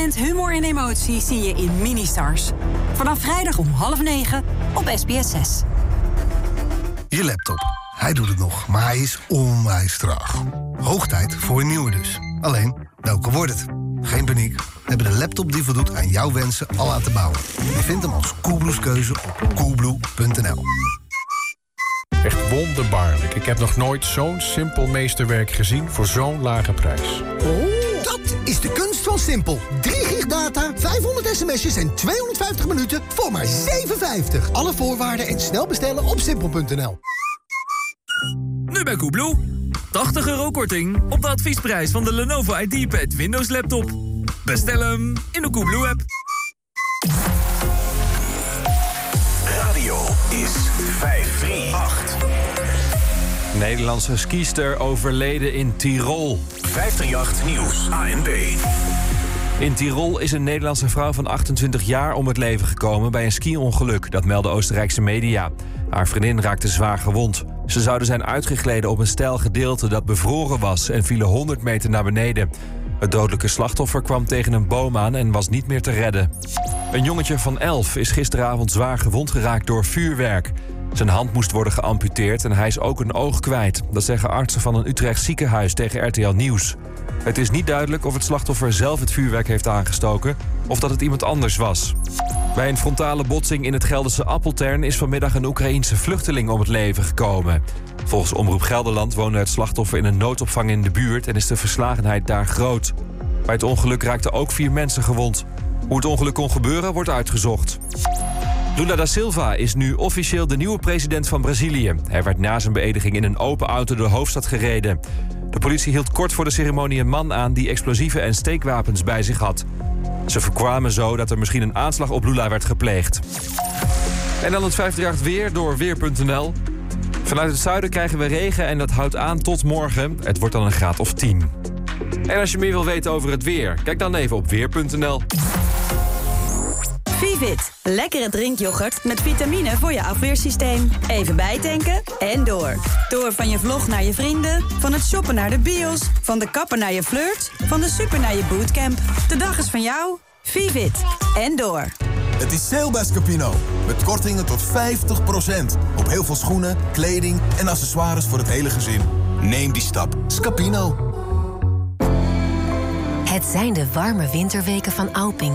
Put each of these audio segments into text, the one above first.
talent, humor en emotie zie je in Ministars. Vanaf vrijdag om half negen op SBS 6. Je laptop. Hij doet het nog, maar hij is onwijs traag. Hoog tijd voor een nieuwe dus. Alleen, welke wordt het? Geen paniek. We hebben de laptop die voldoet aan jouw wensen al laten bouwen. Je vindt hem als Coolblues keuze op coolblue.nl. Echt wonderbaarlijk. Ik heb nog nooit zo'n simpel meesterwerk gezien voor zo'n lage prijs. Oh, dat is de kunst van Simpel. 3 gig data, 500 sms'jes en 250 minuten voor maar 7,50. Alle voorwaarden en snel bestellen op simpel.nl. Nu bij Koebloe. 80 euro korting op de adviesprijs van de Lenovo IdeaPad Windows laptop. Bestel hem in de Koebloe app. Radio is 538. Nederlandse skiester overleden in Tirol. 538 Nieuws, ANB. In Tirol is een Nederlandse vrouw van 28 jaar om het leven gekomen bij een ski-ongeluk. Dat meldde Oostenrijkse media. Haar vriendin raakte zwaar gewond. Ze zouden zijn uitgegleden op een steil gedeelte dat bevroren was en vielen 100 meter naar beneden. Het dodelijke slachtoffer kwam tegen een boom aan en was niet meer te redden. Een jongetje van 11 is gisteravond zwaar gewond geraakt door vuurwerk. Zijn hand moest worden geamputeerd en hij is ook een oog kwijt. Dat zeggen artsen van een Utrecht ziekenhuis tegen RTL Nieuws. Het is niet duidelijk of het slachtoffer zelf het vuurwerk heeft aangestoken of dat het iemand anders was. Bij een frontale botsing in het Gelderse Appeltern is vanmiddag een Oekraïense vluchteling om het leven gekomen. Volgens Omroep Gelderland woonde het slachtoffer in een noodopvang in de buurt en is de verslagenheid daar groot. Bij het ongeluk raakten ook vier mensen gewond. Hoe het ongeluk kon gebeuren wordt uitgezocht. Lula da Silva is nu officieel de nieuwe president van Brazilië. Hij werd na zijn beëdiging in een open auto de hoofdstad gereden. De politie hield kort voor de ceremonie een man aan die explosieven en steekwapens bij zich had. Ze voorkwamen zo dat er misschien een aanslag op Lula werd gepleegd. En dan het 538 weer door Weer.nl. Vanuit het zuiden krijgen we regen en dat houdt aan tot morgen. Het wordt dan een graad of 10. En als je meer wil weten over het weer, kijk dan even op Weer.nl. Vivit. Lekkere drinkyoghurt met vitamine voor je afweersysteem. Even bijtanken en door. Door van je vlog naar je vrienden, van het shoppen naar de bios, van de kapper naar je flirt, van de super naar je bootcamp. De dag is van jou. Vivit. En door. Het is sale bij Scapino. Met kortingen tot 50%. Op heel veel schoenen, kleding en accessoires voor het hele gezin. Neem die stap. Scapino. Het zijn de warme winterweken van Alping.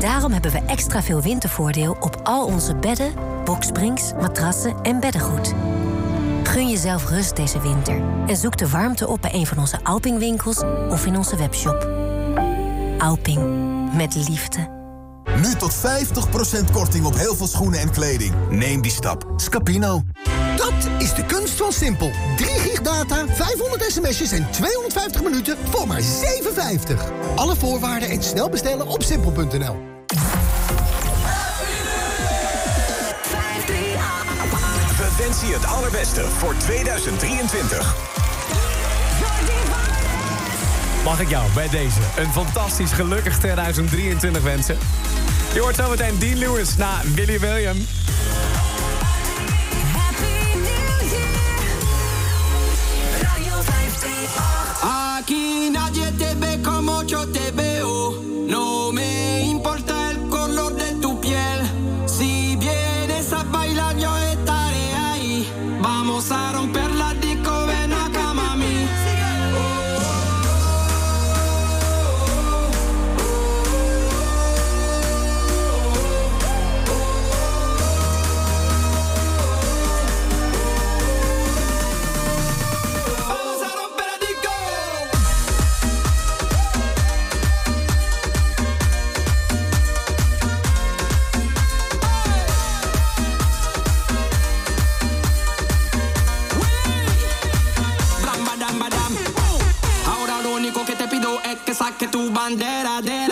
Daarom hebben we extra veel wintervoordeel op al onze bedden, boksprings, matrassen en beddengoed. Gun jezelf rust deze winter en zoek de warmte op bij een van onze Alping-winkels of in onze webshop. Alping, met liefde. Nu tot 50% korting op heel veel schoenen en kleding. Neem die stap. Scapino. Dat is de kunst van Simpel. 3 gig data, 500 sms'jes en 250 minuten voor maar 7,50. Alle voorwaarden en snel bestellen op simpel.nl. We wensen je het allerbeste voor 2023. Mag ik jou bij deze een fantastisch gelukkig 2023 wensen? Je hoort zometeen Dean Lewis na Willy William. Aquí bandera della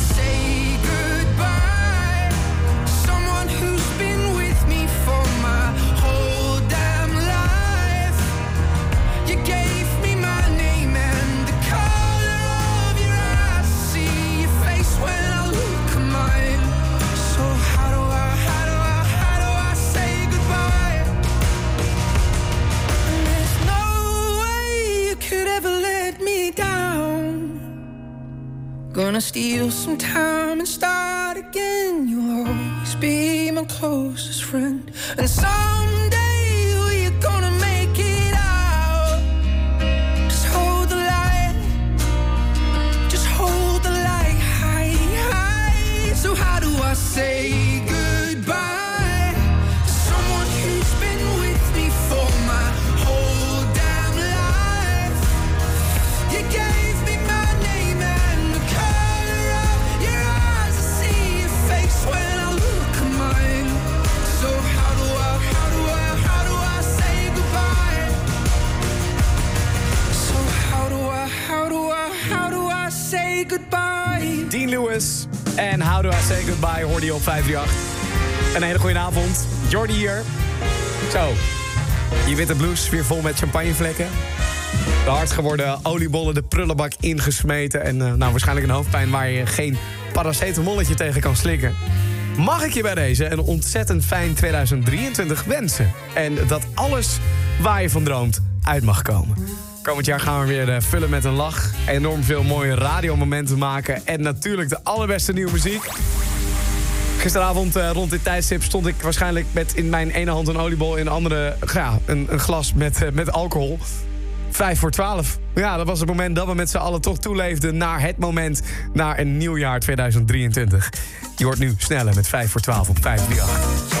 steal some time and start How Do I Goodbye hoorde je op 538. Een hele goede avond. Jordi hier. Zo, je witte blouse weer vol met champagnevlekken. De hard geworden oliebollen de prullenbak ingesmeten. En eh, nou, waarschijnlijk een hoofdpijn waar je geen paracetamolletje tegen kan slikken. Mag ik je bij deze een ontzettend fijn 2023 wensen? En dat alles waar je van droomt uit mag komen. Komend jaar gaan we weer eh, vullen met een lach. Enorm veel mooie radiomomenten maken. En natuurlijk de allerbeste nieuwe muziek. Gisteravond eh, rond dit tijdstip stond ik waarschijnlijk met in mijn ene hand een oliebol... in de andere ja, een, een glas met, eh, met alcohol. Vijf voor twaalf. Ja, dat was het moment dat we met z'n allen toch toeleefden... naar het moment, naar een nieuw jaar 2023. Je hoort nu sneller met vijf voor twaalf op 538.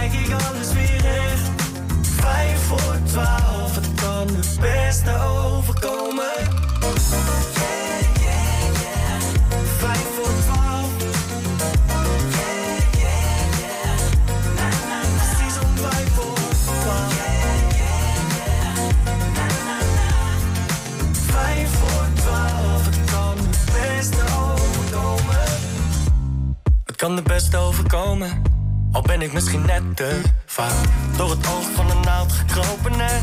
strijk ik alles weer recht. Vijf voor twaalf, het kan het beste overkomen. Vijf voor twaalf. Om vijf voor twaalf. Vijf voor twaalf, het kan het beste overkomen. Het kan de beste overkomen, al ben ik misschien net te vaak door het oog van de naald gekropen. En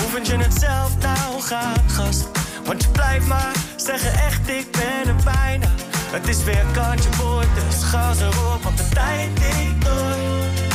hoe vind je het zelf nou gast? Want je blijft maar zeggen echt, ik ben er bijna. Het is weer kantje boord, dus gas erop, want de tijd tikt door.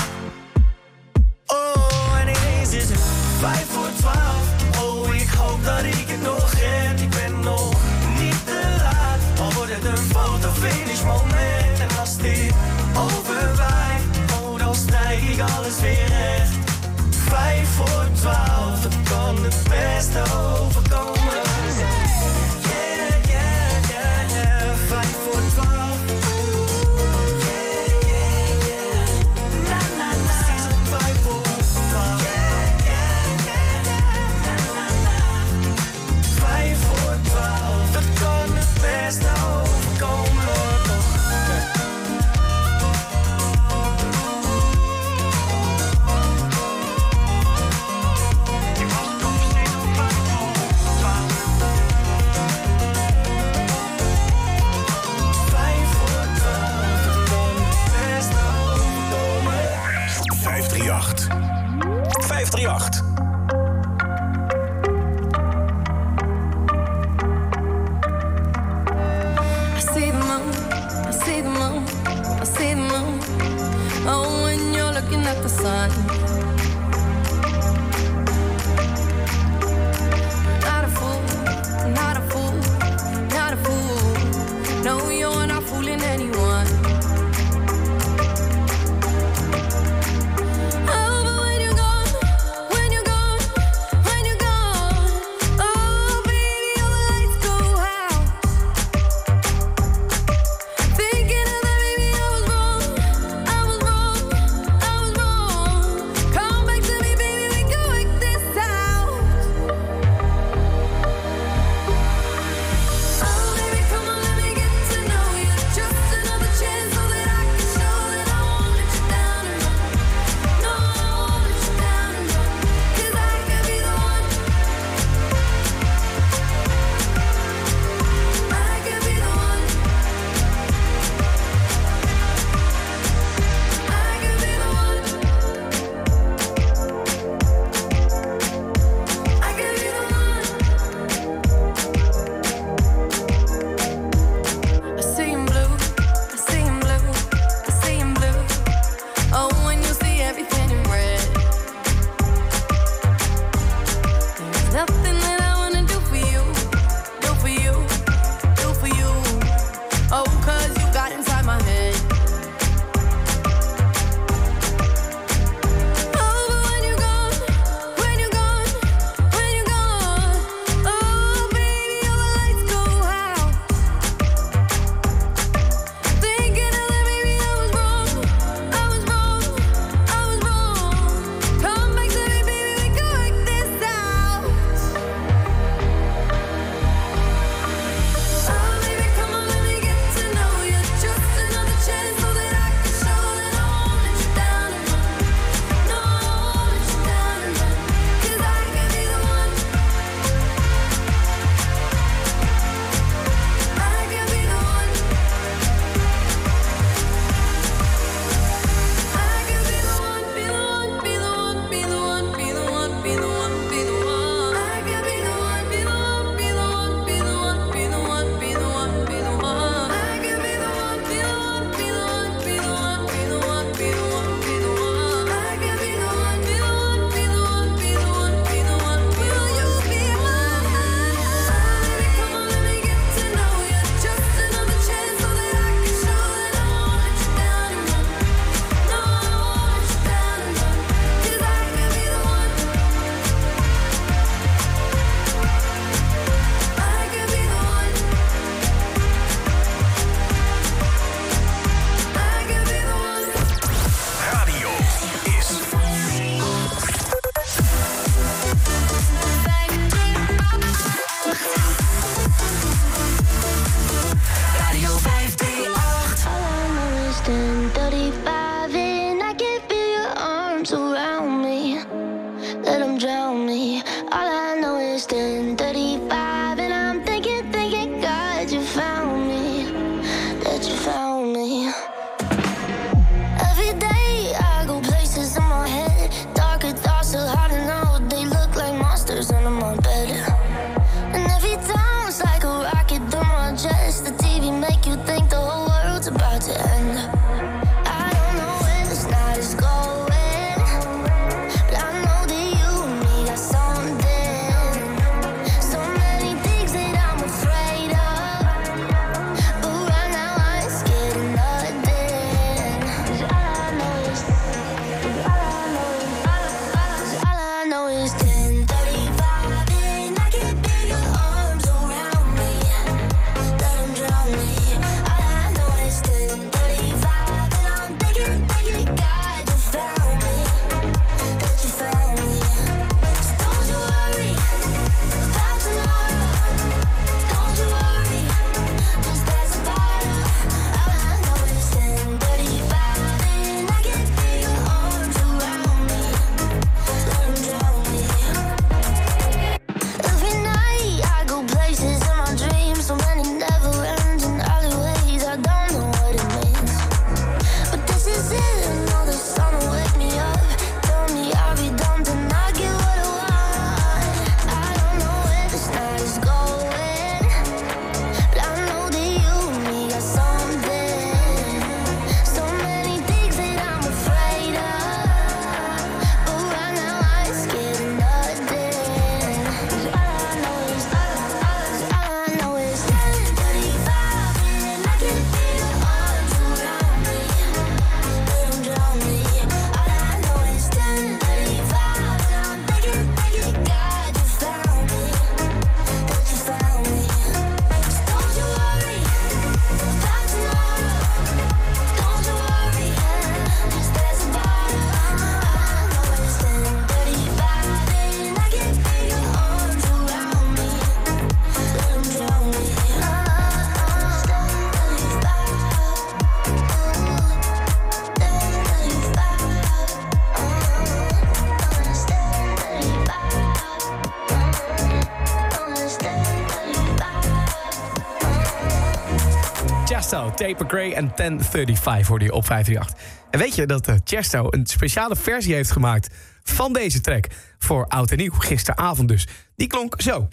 Taper Gray en 1035 hoorde je op 538. En weet je dat eh, uh, Chesto een speciale versie heeft gemaakt van deze track voor Oud en Nieuw, gisteravond dus. Die klonk zo.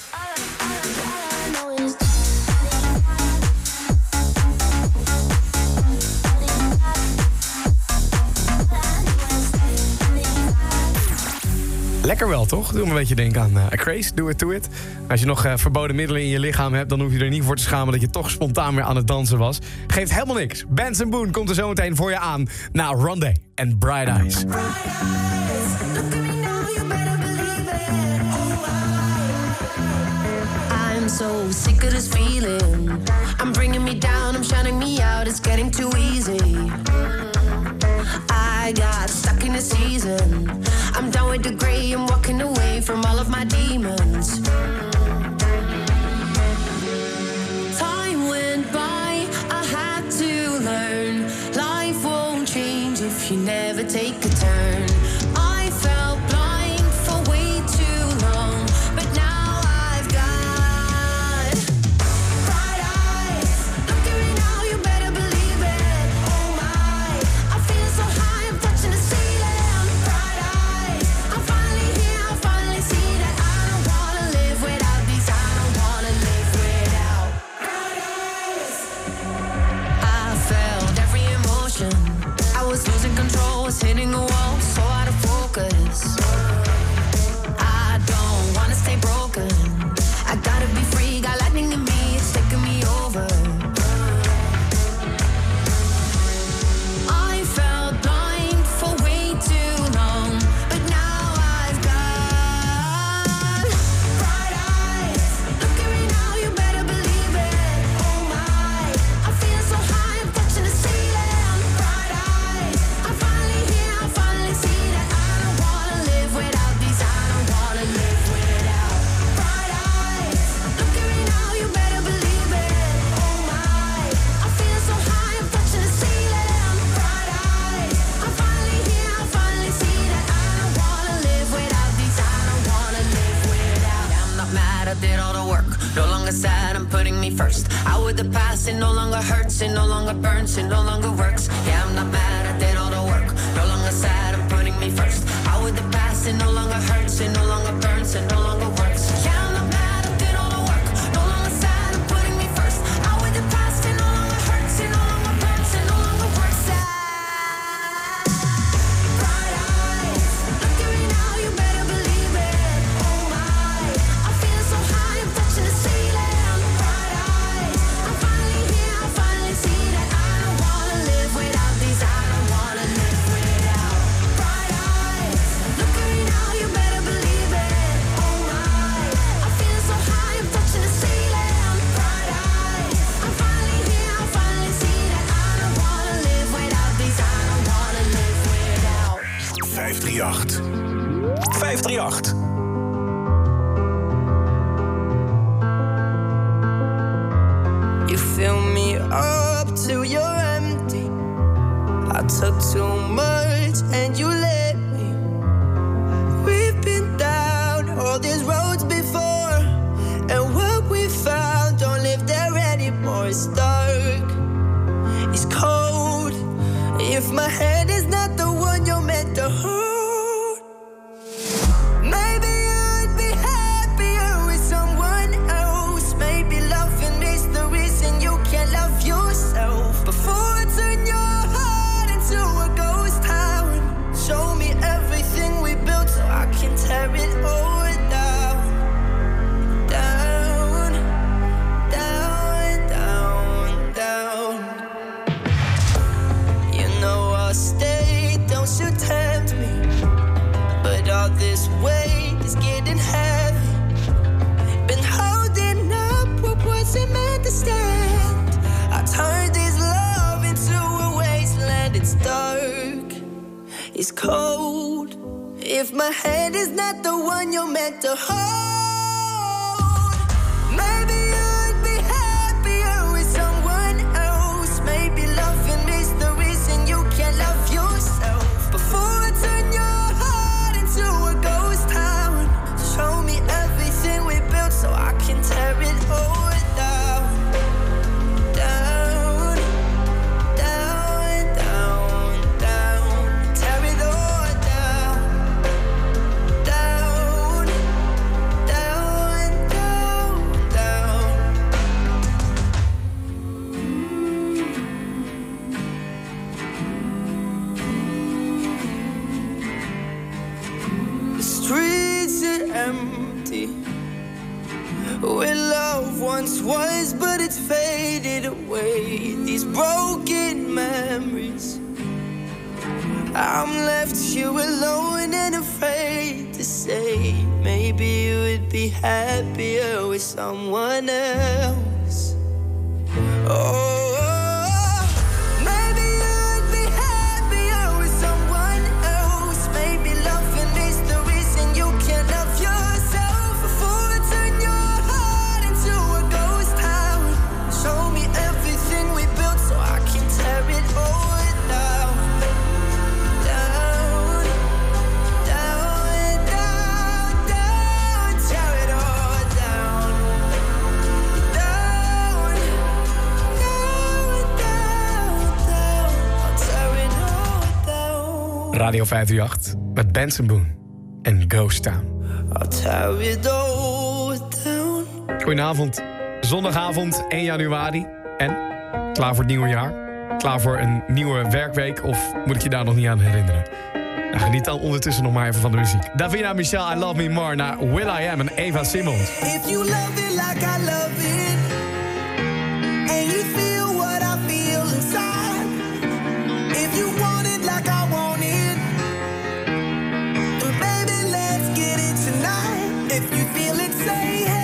Lekker wel, toch? Doe me een beetje denken aan uh, Craze, Do It To It. Als je nog eh, verboden middelen in je lichaam hebt... dan hoef je er niet voor te schamen dat je toch spontaan weer aan het dansen was. Geeft helemaal niks. Benson Boone komt er zo meteen voor je aan... na Ronde en Bright Eyes. Bright eyes so sick of this feeling. I'm bringing me down, I'm shining me out, it's getting too easy. I got stuck in a season. I'm done with the gray, I'm walking away from all of my demons. spinning the world first. Out with the past, it no longer hurts, it no longer burns, it no longer works. Yeah, I'm not mad, I did all the work. No longer sad, I'm putting me first. Out with the past, it no longer hurts, it no longer burns, it no longer 538. You fill me up till you're empty. I took too. 538 met Benson Boone en Ghost Town. Goedenavond. Zondagavond 1 januari. En klaar voor het nieuwe jaar? Klaar voor een nieuwe werkweek? Of moet ik je daar nog niet aan herinneren? Nou, geniet dan ondertussen nog maar even van de muziek. Davina Michelle, I Love Me More naar Will I Am en Eva Simmons. If you love it like I love it. say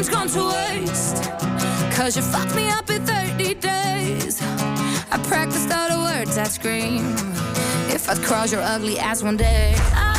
nothing's gone to waste. Cause you fucked me up in 30 days. I practiced all the words I scream. If I'd cross your ugly ass one day. I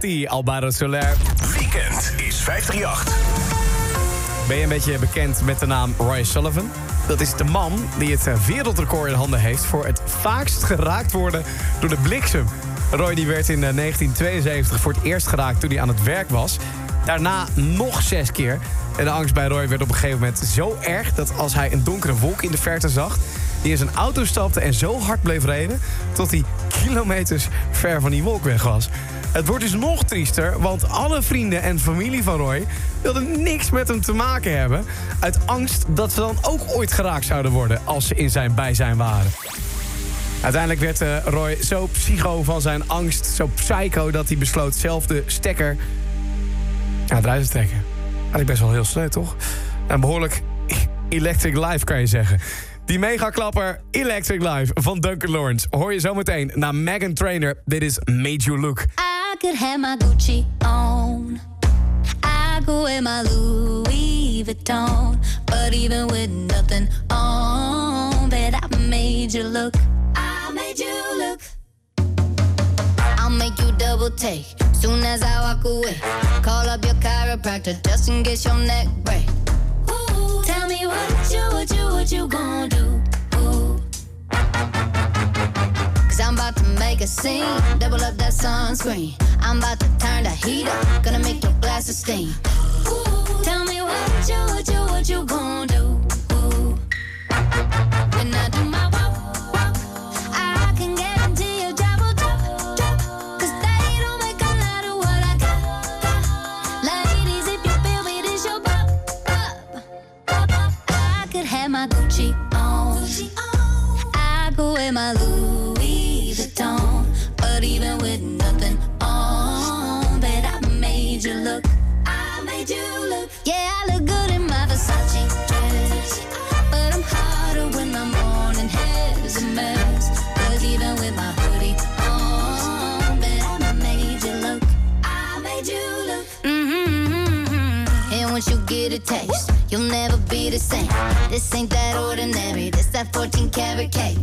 Ti, Alvaro Soler. Weekend is 538. Ben je een beetje bekend met de naam Roy Sullivan? Dat is de man die het eh, wereldrecord in handen heeft... voor het vaakst geraakt worden door de bliksem. Roy die werd in eh, 1972 voor het eerst geraakt toen hij aan het werk was. Daarna nog zes keer. En de angst bij Roy werd op een gegeven moment zo erg... dat als hij een donkere wolk in de verte zag... die in zijn auto stapte en zo hard bleef rijden... tot hij kilometers ver van die wolk weg was. Het wordt dus nog triester, want alle vrienden en familie van Roy... wilden niks met hem te maken hebben... uit angst dat ze dan ook ooit geraakt zouden worden... als ze in zijn bijzijn waren. Uiteindelijk werd eh, Roy zo psycho van zijn angst, zo psycho... dat hij besloot zelf de stekker ja, eruit te trekken. Eigenlijk best wel heel sneu, toch? En behoorlijk electric life, kan je zeggen. Die megaklapper Electric Life van Duncan Lawrence... hoor je zometeen na Megan Trainer. Dit is Made You Look. Could have my Gucci on. I go wear my Louis Vuitton. But even with nothing on, bet I made you look. I made you look. I'll make you double take soon as I walk away. Call up your chiropractor just in case your neck break. Ooh, tell me what you, what you, what you gonna do? Ooh. Cause I'm about to make a scene. Double up that sunscreen. I'm about to turn the heat up. Gonna make your glasses steam. Ooh, tell me what you, what you, what you gonna do? Look, yeah, I look good in my Versace dress. But I'm hotter when my morning hair's a even with my hoodie on, I made you look. I made you look. Mmm. And once you get a taste, you'll never be the same. This ain't that ordinary, this that 14 karat cake.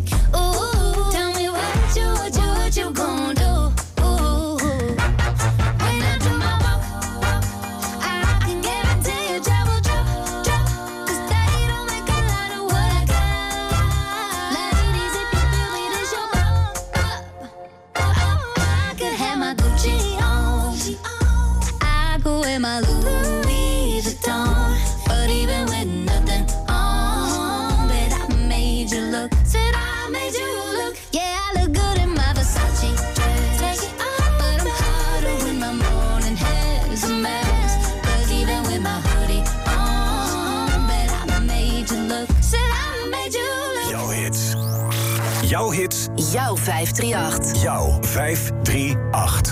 538. Jouw 538.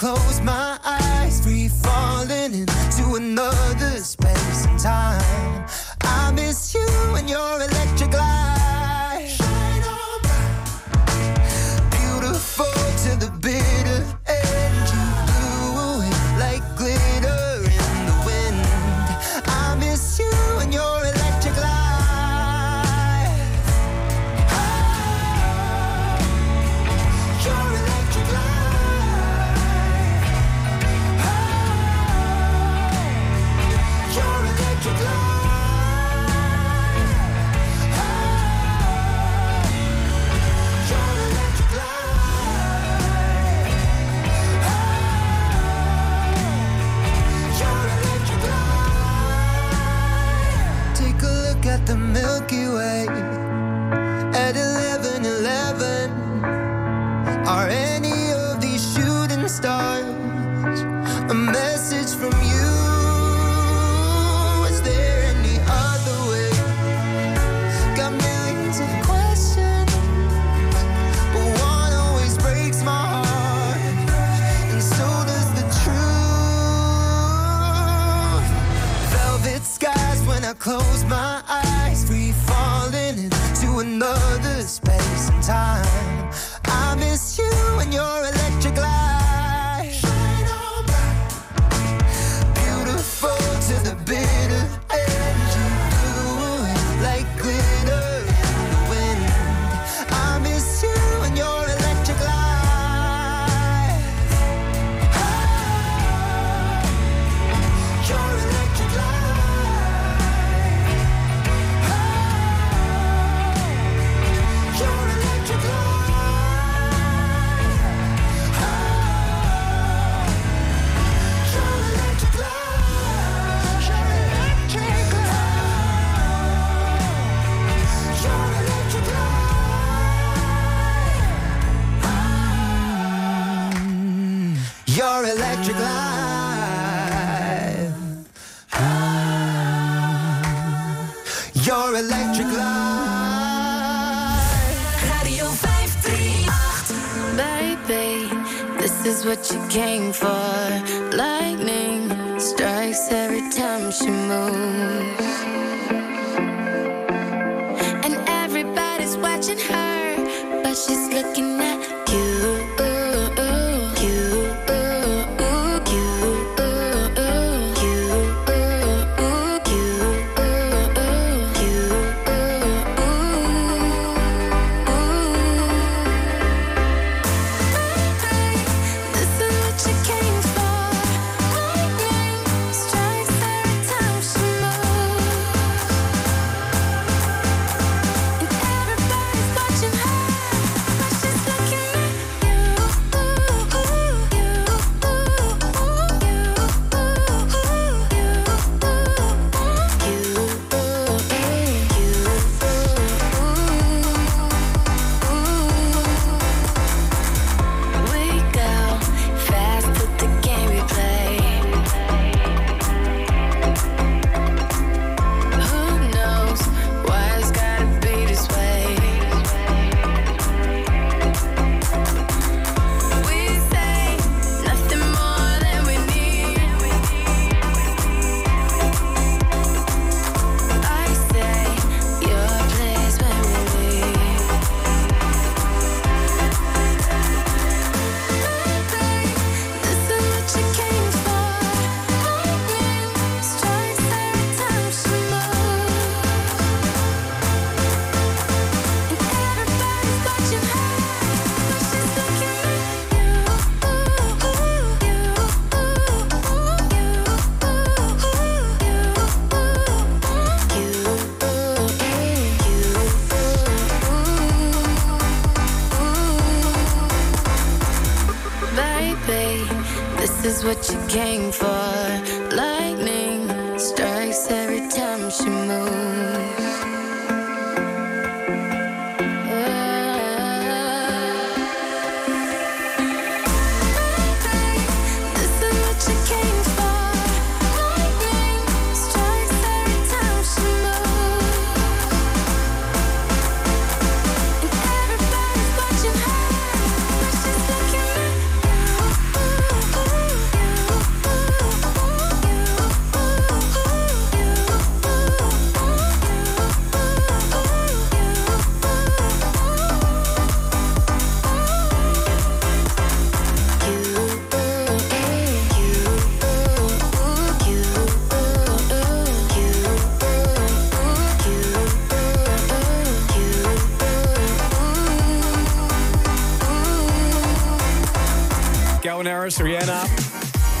close my Flowers, Rihanna.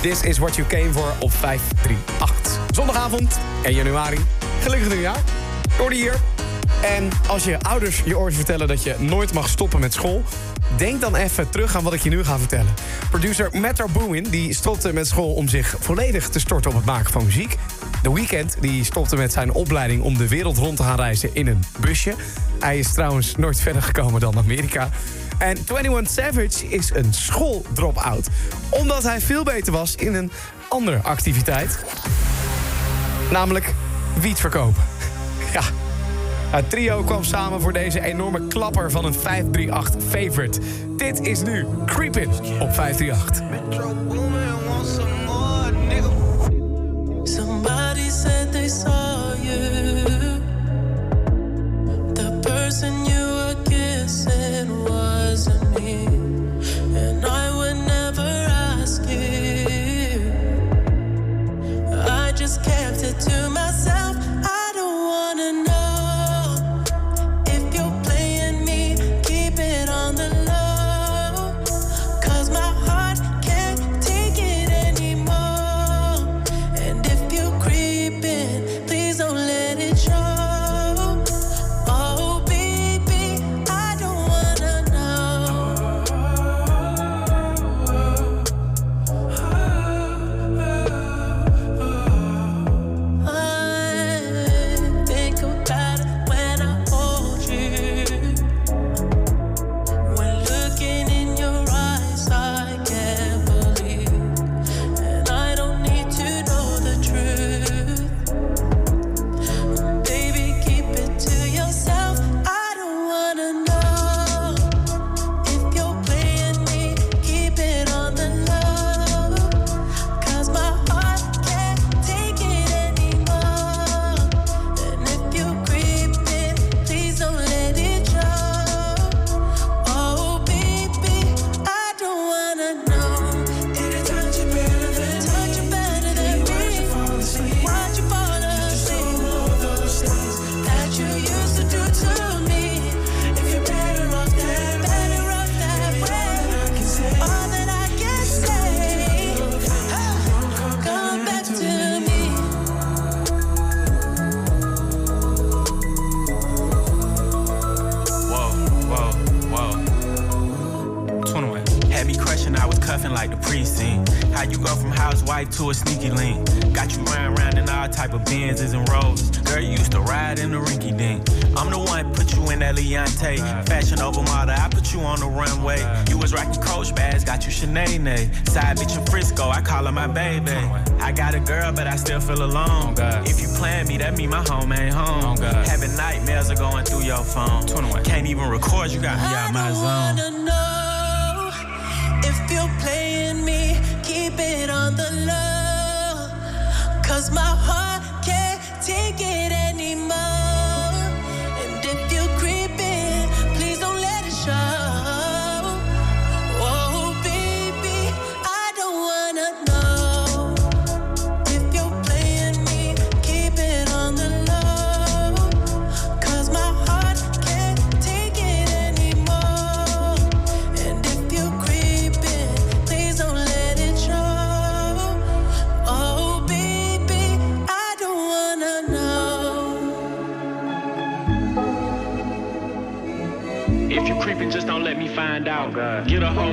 This is what you came for op 538. Zondagavond en januari. Gelukkig nieuwjaar. Door hier. En als je ouders je ooit vertellen dat je nooit mag stoppen met school... Denk dan even terug aan wat ik je nu ga vertellen. Producer Metro Boomin die stopte met school om zich volledig te storten op het maken van muziek. The Weeknd die stopte met zijn opleiding om de wereld rond te gaan reizen in een busje. Hij is trouwens nooit verder gekomen dan Amerika. En 21 Savage is een schooldrop-out omdat hij veel beter was in een andere activiteit. Namelijk wiet verkopen. Ja. Het trio kwam samen voor deze enorme klapper van een 538 favorite. Dit is nu Creepin' op 538.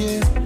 you.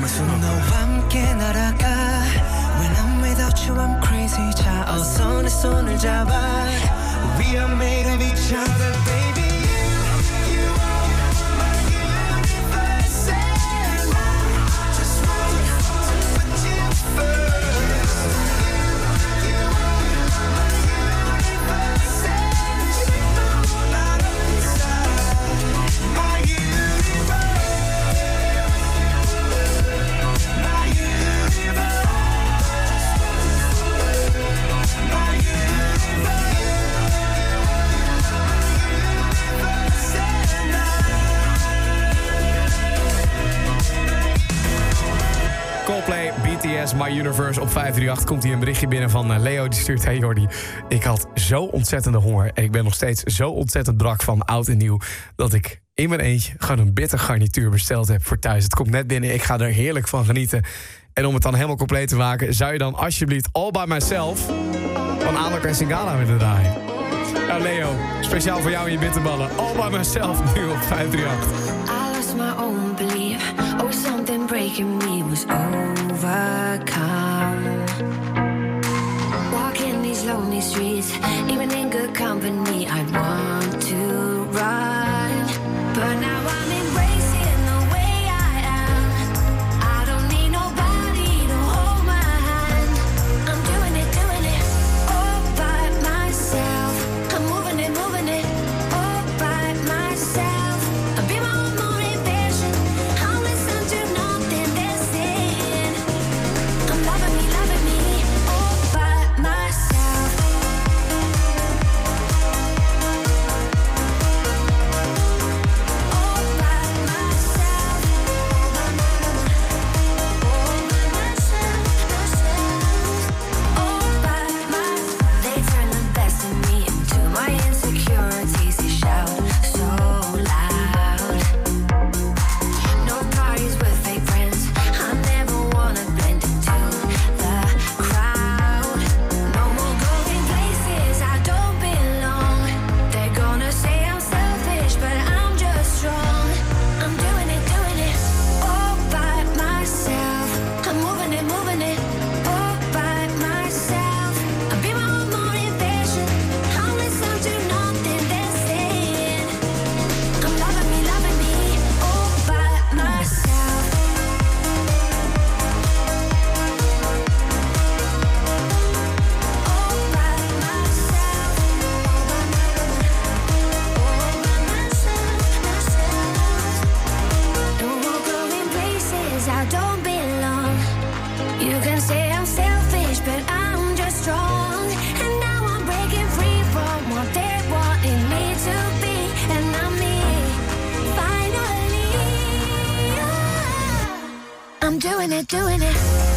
I'm 너와 함께 날아가. When I'm without you, I'm crazy. 자, 어서 내 손을 잡아. 538 komt hier een berichtje binnen van eh, Leo. Die stuurt, hey Jordi, ik had zo ontzettende honger... en ik ben nog steeds zo ontzettend brak van oud en nieuw... dat ik in mijn eentje gewoon een bitter garnituur besteld heb voor thuis. Het komt net binnen, ik ga er heerlijk van genieten. En om het dan helemaal compleet te maken... zou je dan alsjeblieft All By Myself van Alok en Singala willen draaien. Nou Leo, speciaal voor jou en je bitterballen. All By Myself nu op 538. I lost my own belief. Oh, something breaking me was overcome. streets, even in good company, I want. Doing it, doing it.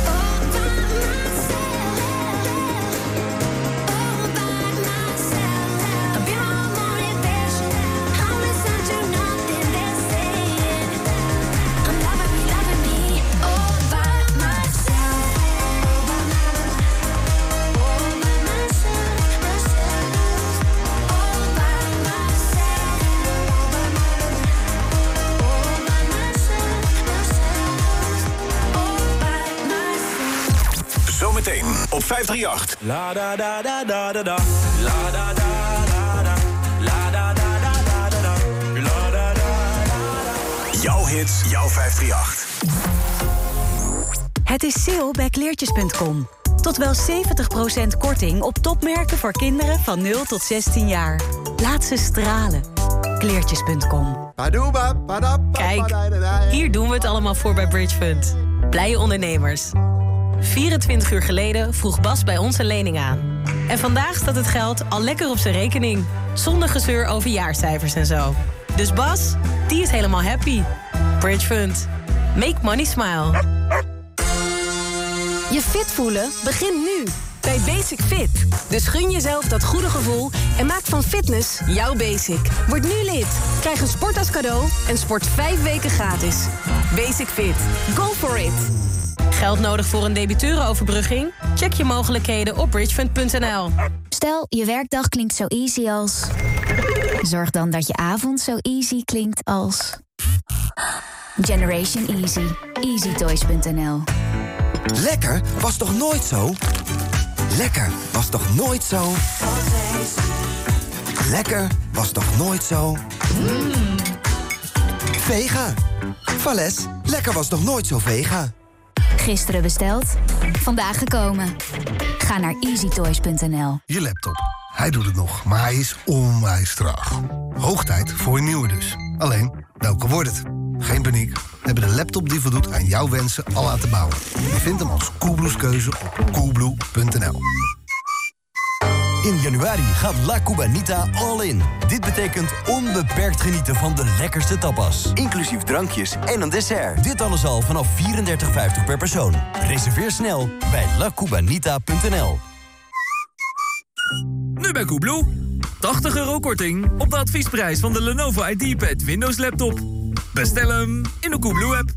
538. La da da da da da da. La da da da da. La da da da da da da. La da da da da. Jouw hits, jouw 538. Het is sale bij kleertjes.com. Tot wel 70% korting op topmerken voor kinderen van 0 tot 16 jaar. Laat ze stralen. Kleertjes.com. Kijk, hier doen we het allemaal voor bij Bridge Fund. Blije ondernemers. 24 uur geleden vroeg Bas bij ons een lening aan. En vandaag staat het geld al lekker op zijn rekening. Zonder gezeur over jaarcijfers en zo. Dus Bas, die is helemaal happy. Bridge Fund. Make money smile. Je fit voelen begint nu bij Basic Fit. Dus gun jezelf dat goede gevoel en maak van fitness jouw basic. Word nu lid. Krijg een sport als cadeau en sport vijf weken gratis. Basic Fit. Go for it. Geld nodig voor een debiteurenoverbrugging? Check je mogelijkheden op bridgefund.nl. Stel, je werkdag klinkt zo easy als... Zorg dan dat je avond zo easy klinkt als... Generation Easy. EasyToys.nl Lekker was toch nooit zo? Lekker was toch nooit zo? Lekker was toch nooit zo? Vega. Vales, lekker was nog nooit zo vega. Gisteren besteld, vandaag gekomen. Ga naar EasyToys.nl Je laptop. Hij doet het nog, maar hij is onwijs traag. Hoog tijd voor een nieuwe dus. Alleen, welke wordt het? Geen paniek. We hebben de laptop die voldoet aan jouw wensen al laten bouwen. Je vindt hem als Coolblues keuze op coolblue.nl. In januari gaat La Cubanita all in. Dit betekent onbeperkt genieten van de lekkerste tapas. Inclusief drankjes en een dessert. Dit alles al vanaf 34,50 per persoon. Reserveer snel bij lacubanita.nl. Nu bij Koebloe. 80 euro korting op de adviesprijs van de Lenovo IdeaPad Windows laptop. Bestel hem in de Koebloe-app.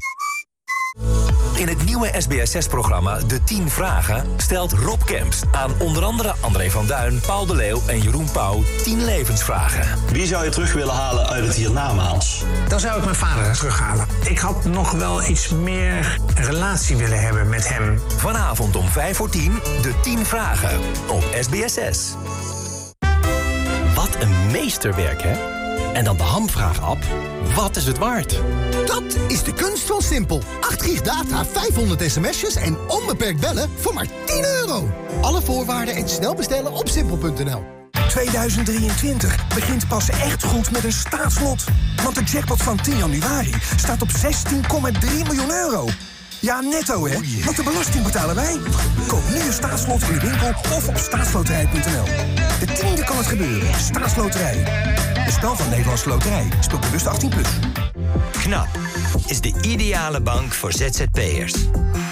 In het nieuwe SBS6-programma De 10 Vragen stelt Rob Kemps aan onder andere André van Duin, Paul de Leeuw en Jeroen Pauw 10 levensvragen. Wie zou je terug willen halen uit het hiernamaals? Dan zou ik mijn vader terughalen. Ik had nog wel iets meer relatie willen hebben met hem. Vanavond om 5 voor 10 De 10 Vragen op SBS6. Wat een meesterwerk, hè? En dan de hamvraag-app. Wat is het waard? Dat is de kunst van Simpel. 8 gig data, 500 sms'jes en onbeperkt bellen voor maar 10 euro. Alle voorwaarden en snel bestellen op simpel.nl. 2023 begint pas echt goed met een staatslot. Want de jackpot van 10 januari staat op 16,3 miljoen euro. Ja, netto hè, want de belasting betalen wij. Koop nu een staatslot in de winkel of op staatsloterij.nl. De tiende kan het gebeuren. Staatsloterij. Spel van Nederlandse Loterij. Speel bewust 18+. Plus. KNAP is de ideale bank voor ZZP'ers.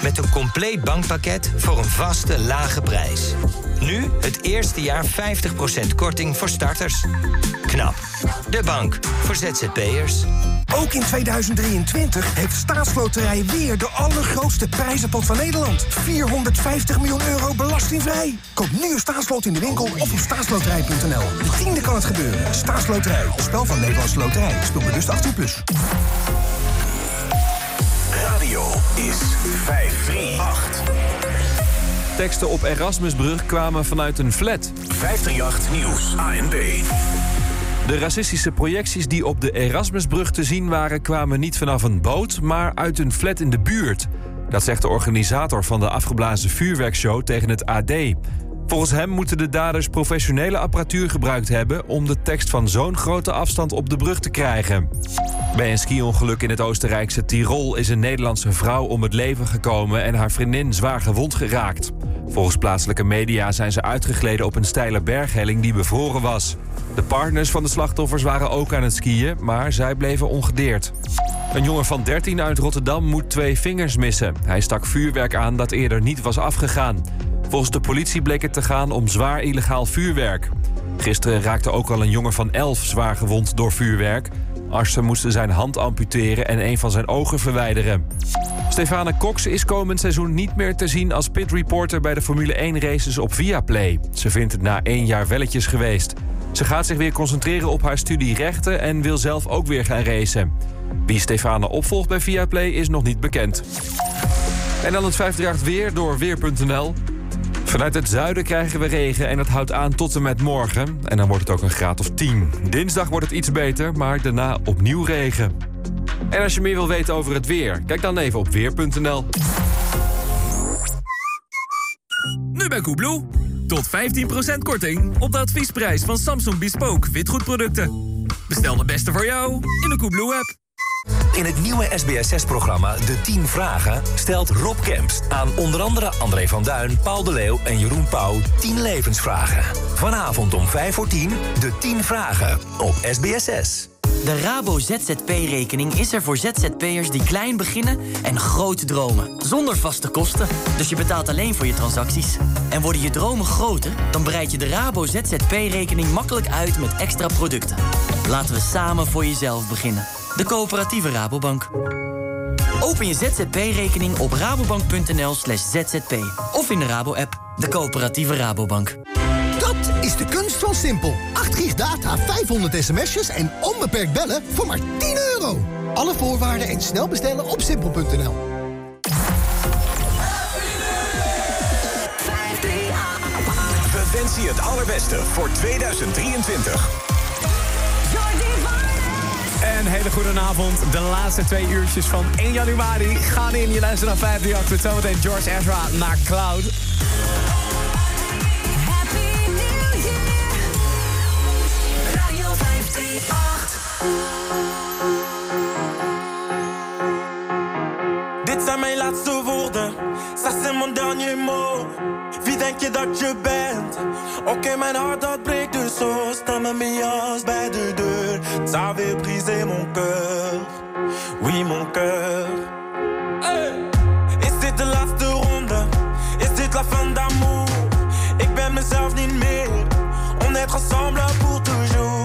Met een compleet bankpakket voor een vaste, lage prijs. Nu het eerste jaar 50% korting voor starters. KNAP, de bank voor ZZP'ers. Ook in 2023 heeft Staatsloterij weer de allergrootste prijzenpot van Nederland. 450 miljoen euro belastingvrij. Koop nu een staatslot in de winkel of op staatsloterij.nl. De tiende kan het gebeuren. Staatsloterij. Spel van Nederlandse Loterij. Speel bewust 18+. Plus. Radio is 538. Teksten op Erasmusbrug kwamen vanuit een flat. 538 Nieuws, ANB. De racistische projecties die op de Erasmusbrug te zien waren... kwamen niet vanaf een boot, maar uit een flat in de buurt. Dat zegt de organisator van de afgeblazen vuurwerkshow tegen het AD. Volgens hem moeten de daders professionele apparatuur gebruikt hebben... om de tekst van zo'n grote afstand op de brug te krijgen. Bij een ski-ongeluk in het Oostenrijkse Tirol... is een Nederlandse vrouw om het leven gekomen... en haar vriendin zwaar gewond geraakt. Volgens plaatselijke media zijn ze uitgegleden op een steile berghelling die bevroren was. De partners van de slachtoffers waren ook aan het skiën, maar zij bleven ongedeerd. Een jongen van 13 uit Rotterdam moet twee vingers missen. Hij stak vuurwerk aan dat eerder niet was afgegaan. Volgens de politie bleek het te gaan om zwaar illegaal vuurwerk. Gisteren raakte ook al een jongen van 11 zwaar gewond door vuurwerk. Artsen moesten zijn hand amputeren en een van zijn ogen verwijderen. Stefane Cox is komend seizoen niet meer te zien als pitreporter bij de Formule 1 races op Viaplay. Ze vindt het na één jaar welletjes geweest. Ze gaat zich weer concentreren op haar studie rechten en wil zelf ook weer gaan racen. Wie Stefane opvolgt bij Viaplay is nog niet bekend. En dan het 538 weer door Weer.nl. Vanuit het zuiden krijgen we regen en dat houdt aan tot en met morgen. En dan wordt het ook een graad of 10. Dinsdag wordt het iets beter, maar daarna opnieuw regen. En als je meer wil weten over het weer, kijk dan even op Weer.nl. Nu bij Koebloe. Tot 15% korting op de adviesprijs van Samsung Bespoke witgoedproducten. Bestel de beste voor jou in de Koebloe-app. In het nieuwe SBS6-programma De 10 Vragen stelt Rob Kemps aan onder andere André van Duin, Paul de Leeuw en Jeroen Pauw 10 levensvragen. Vanavond om 5 voor 10 De 10 Vragen op SBS6. De Rabo ZZP-rekening is er voor ZZP'ers die klein beginnen en groot dromen. Zonder vaste kosten, dus je betaalt alleen voor je transacties. En worden je dromen groter, dan breid je de Rabo ZZP-rekening makkelijk uit met extra producten. Laten we samen voor jezelf beginnen. De coöperatieve Rabobank. Open je ZZP-rekening op rabobank.nl slash zzp. Of in de Rabo-app. De coöperatieve Rabobank. Dat is de kunst van Simpel. 8 gig data, 500 sms'jes en onbeperkt bellen voor maar 10 euro. Alle voorwaarden en snel bestellen op simpel.nl. We wensen je het allerbeste voor 2023. Een hele goede avond. De laatste twee uurtjes van 1 januari gaan in. Je luistert naar 538 met zometeen George Ezra naar Cloud. Radio 538. Dit zijn mijn laatste woorden, ça c'est mon dernier mot. Je dat je bent? Oké, mijn hart dat breekt dus zo. Sta met bij de deur. Ça avait brisé mon cœur, oui mon cœur. Hey! Is dit de laatste ronde? Is dit la fin d'amour? Ik ben mezelf niet meer. On est ensemble pour toujours.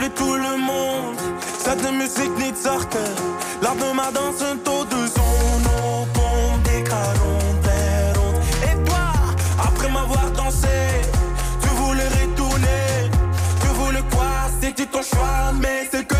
j'oublie tout le monde. Zet de muziek niet zachter. Laat me maar dansen tot de zon opkomt. Ik ga rond en rond. Et toi, après m'avoir dansé, tu voulais retourner. Tu voulais quoi? C'était ton choix, mais c'est que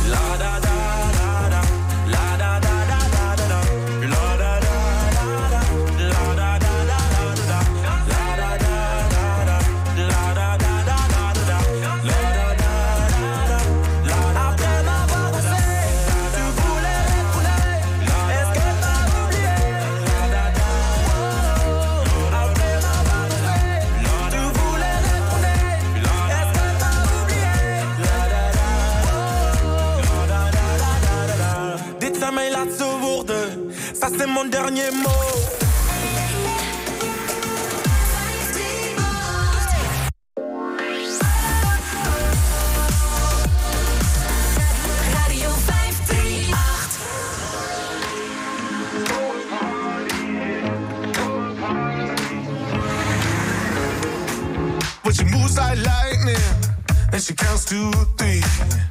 c'est mon dernier mot. But she moves like lightning, and she counts to three.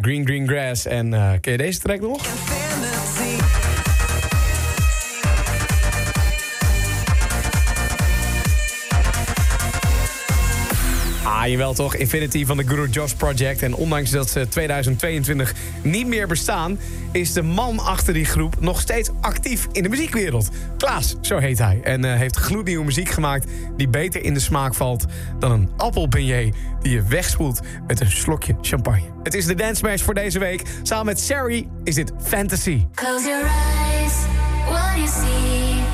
Green Green Grass. En uh, ken je deze track nog? Ah je wel toch, Infinity van de Guru Josh Project. En ondanks dat ze 2022 niet meer bestaan... is de man achter die groep nog steeds actief in de muziekwereld. Klaas, zo heet hij. En eh, heeft gloednieuwe muziek gemaakt die beter in de smaak valt dan een appelbeignet die je wegspoelt met een slokje champagne. Het is de Dance Smash voor deze week. Samen met Sari is dit Fantasy. Close your eyes, what you see.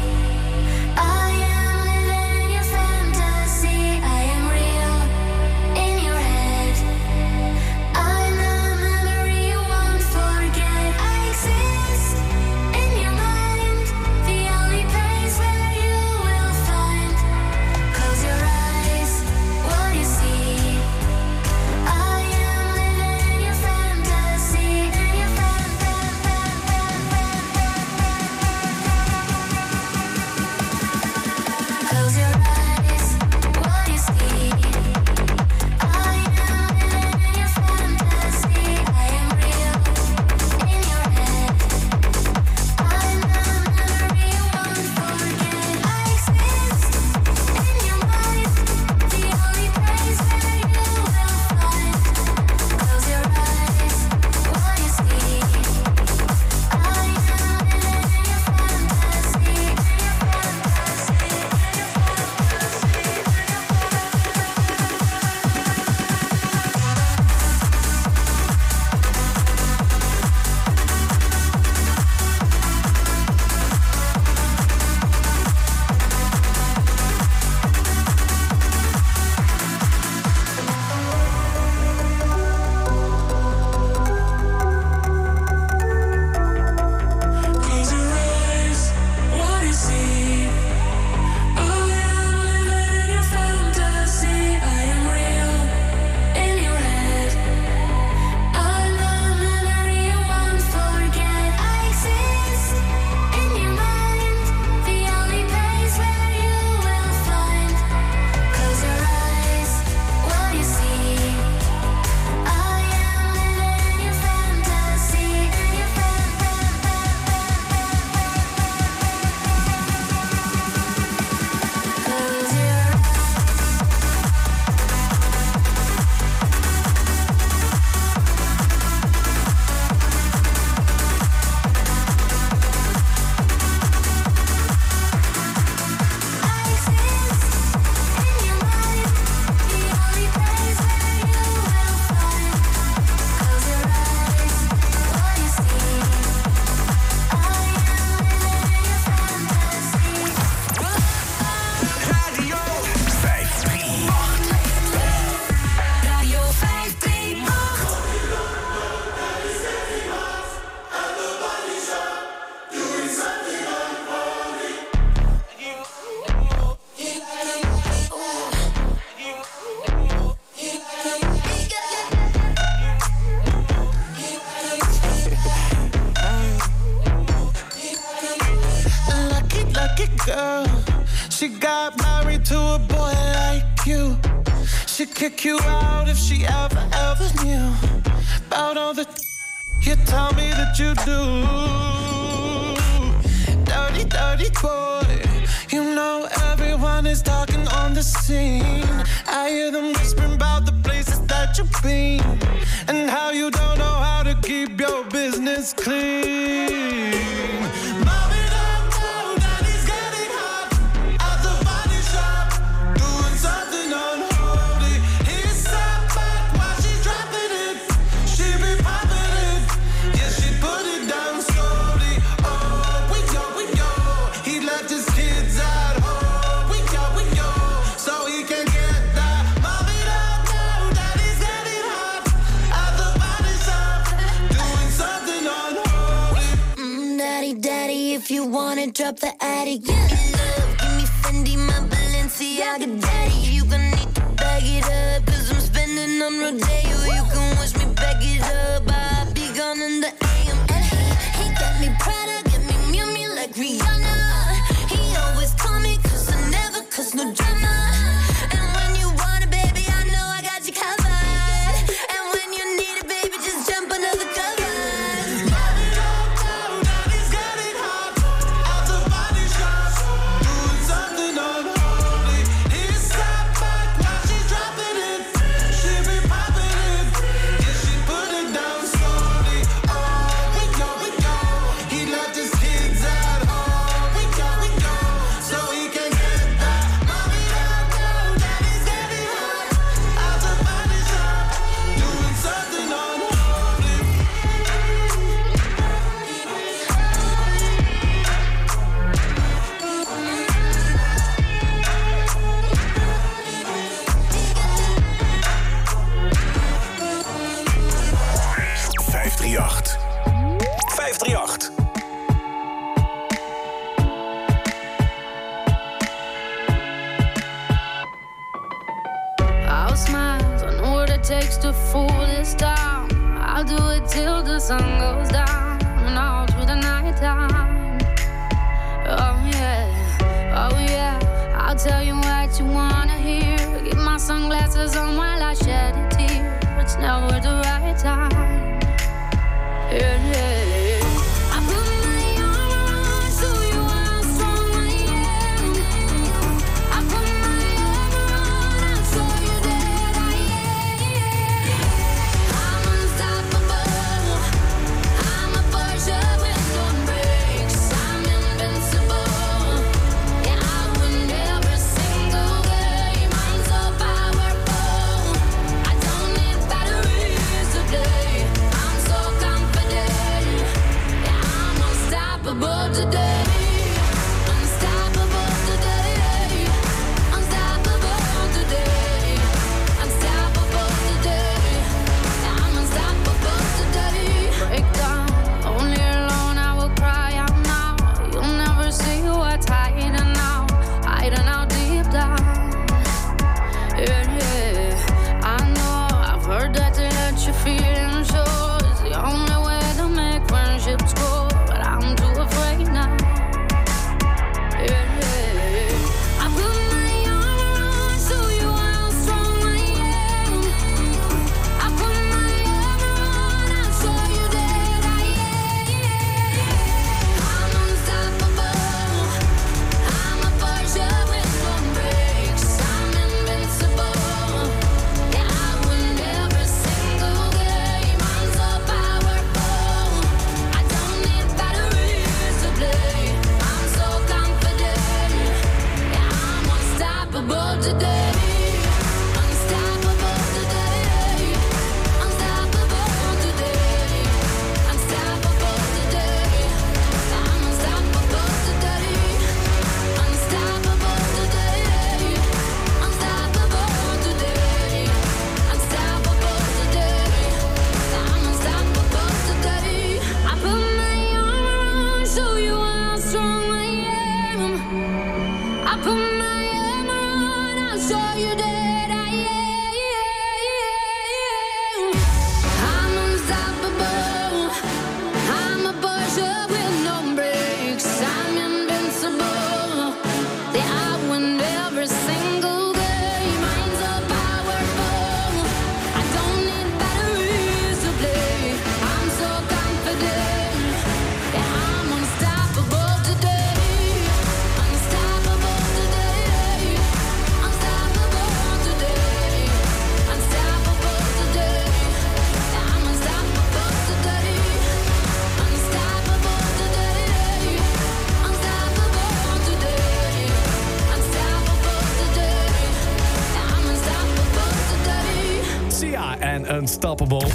Unstoppable.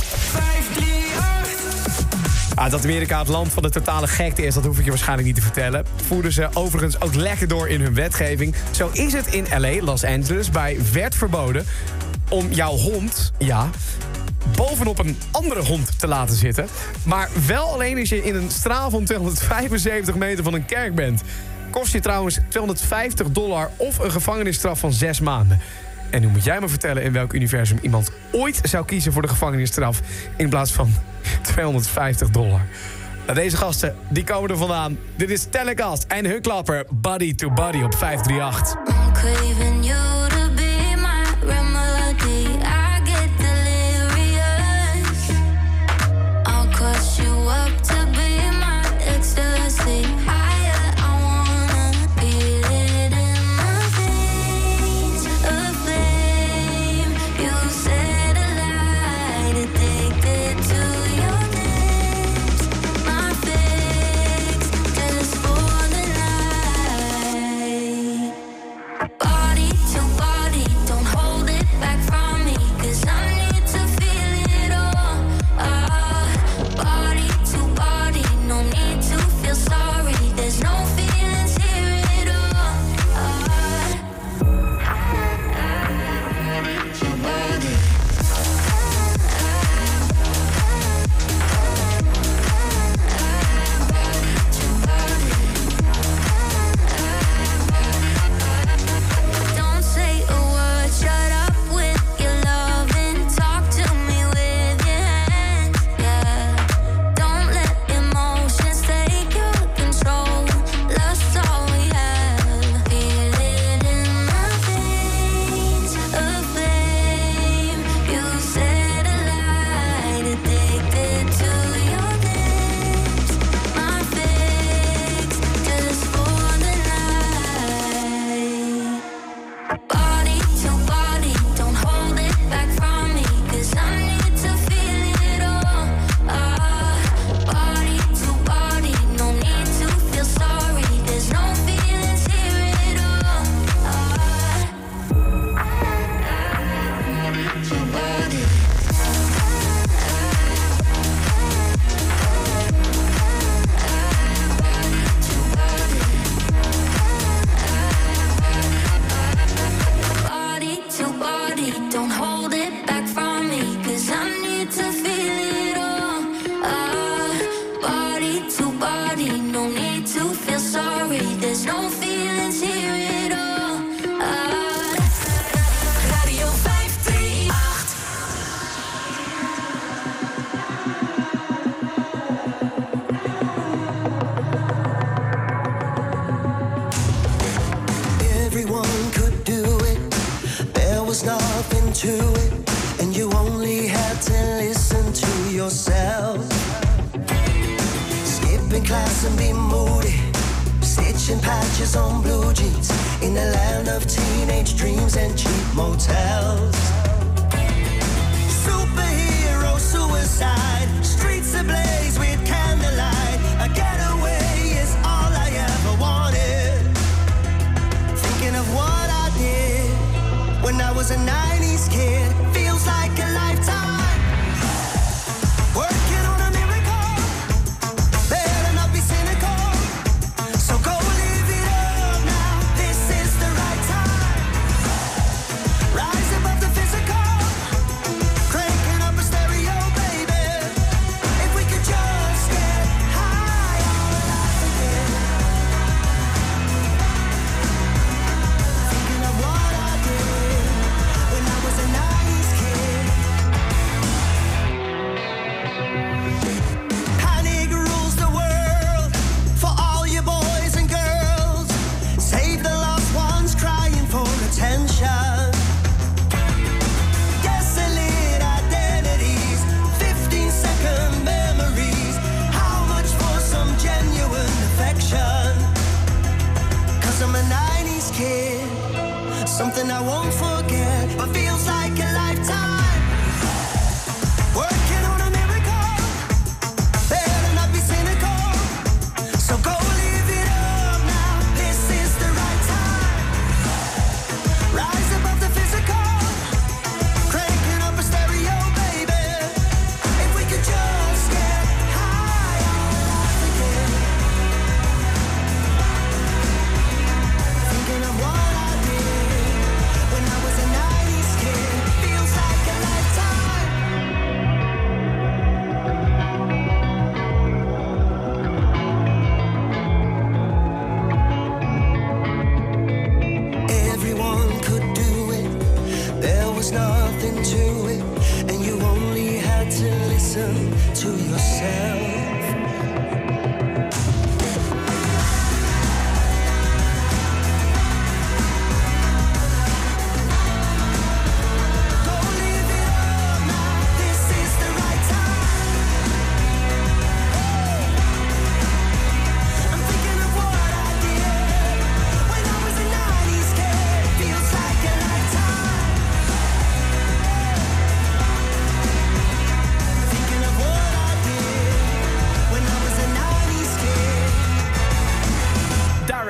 keer Ah, dat Amerika het land van de totale gekte is, dat hoef ik je waarschijnlijk niet te vertellen. Voeren ze overigens ook lekker door in hun wetgeving. Zo is het in LA, Los Angeles, bij werd verboden om jouw hond, ja, bovenop een andere hond te laten zitten. Maar wel alleen als je in een straal van 275 meter van een kerk bent. Kost je trouwens 250 dollar of een gevangenisstraf van 6 maanden. En nu moet jij me vertellen in welk universum iemand ooit zou kiezen voor de gevangenisstraf in plaats van 250 dollar. Nou, deze gasten, die komen er vandaan. Dit is Telecast en hun klapper Body to Body op 538.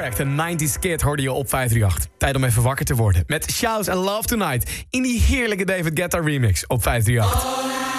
Correct, een 90s kid hoorde je op 538. Tijd om even wakker te worden met Shouts and Love Tonight... in die heerlijke David Guetta remix op 538.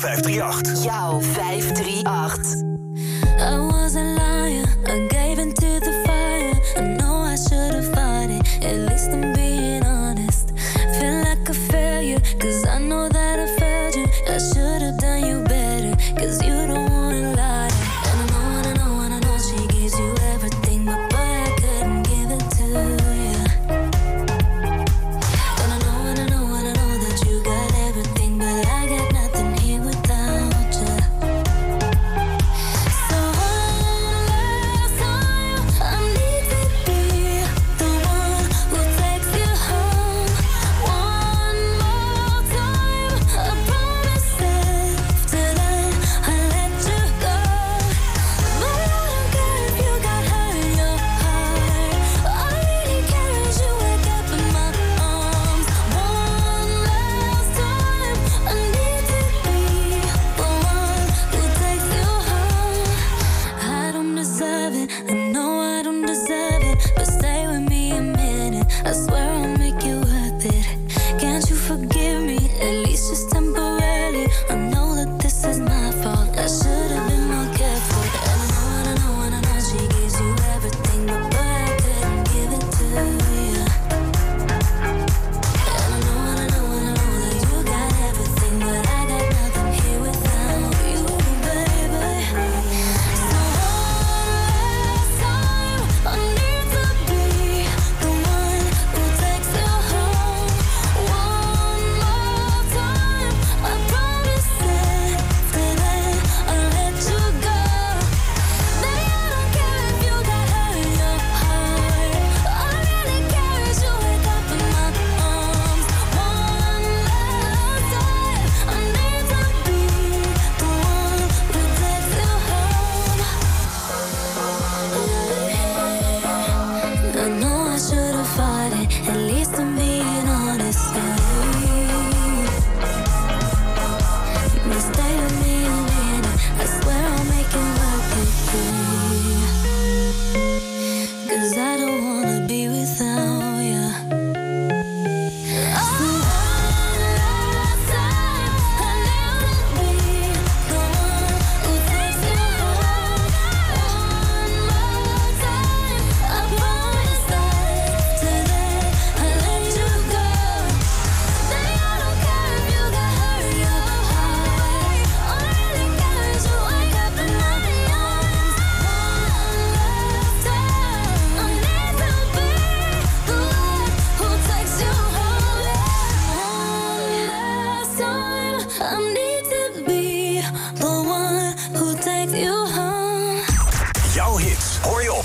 538.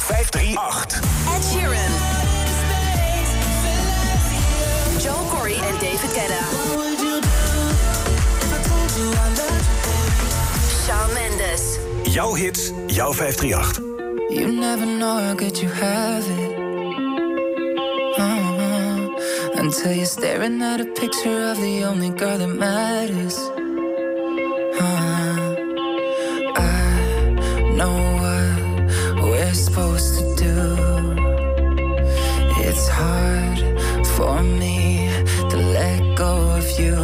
538. Ed Sheeran. Joel Corey en David Guetta. Shawn Mendes. Jouw hits, jouw 538. You never know how good you have it. Uh-huh. Until you're staring at a picture of the only girl that matters. Uh, I know. supposed to do. It's hard for me to let go of you,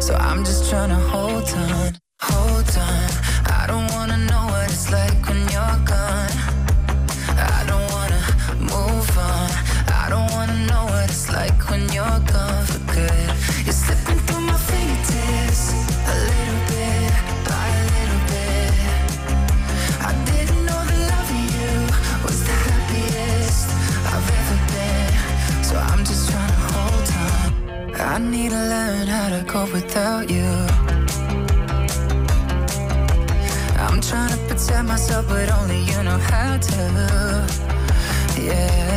so I'm just trying to hold on. without you. I'm trying to protect myself, but only you know how to. Yeah.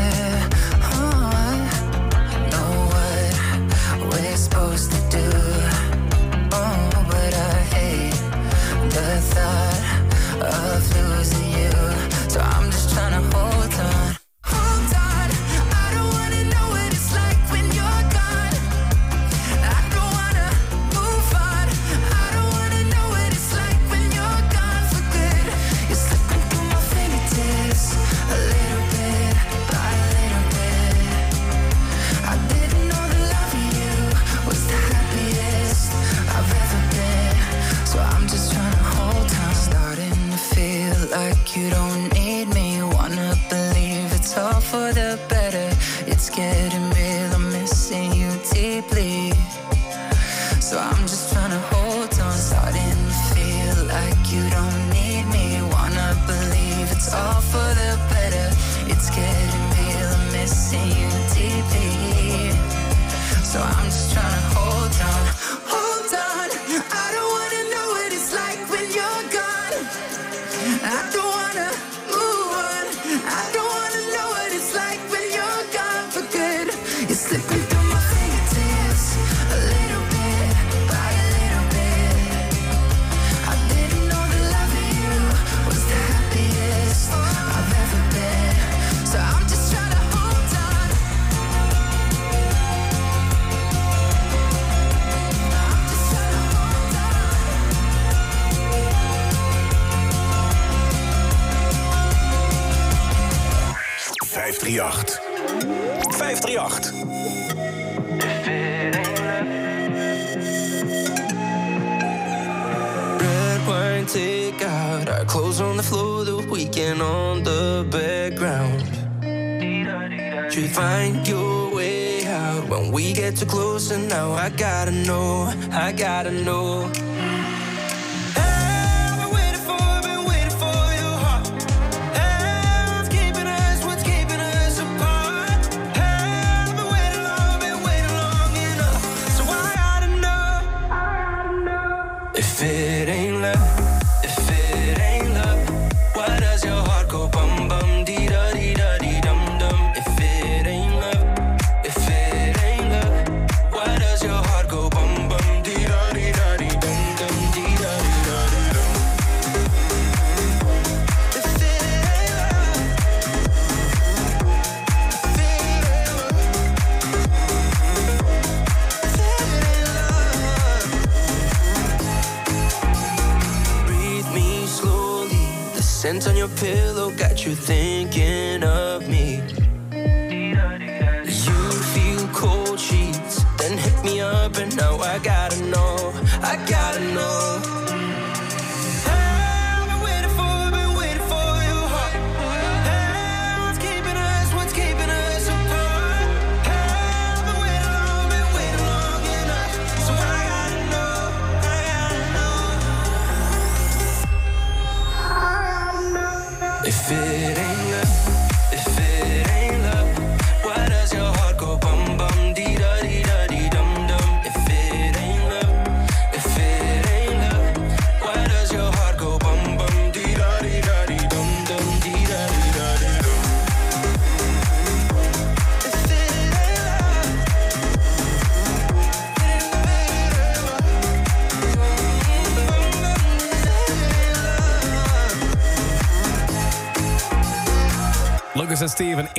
closer now. I gotta know, I gotta know.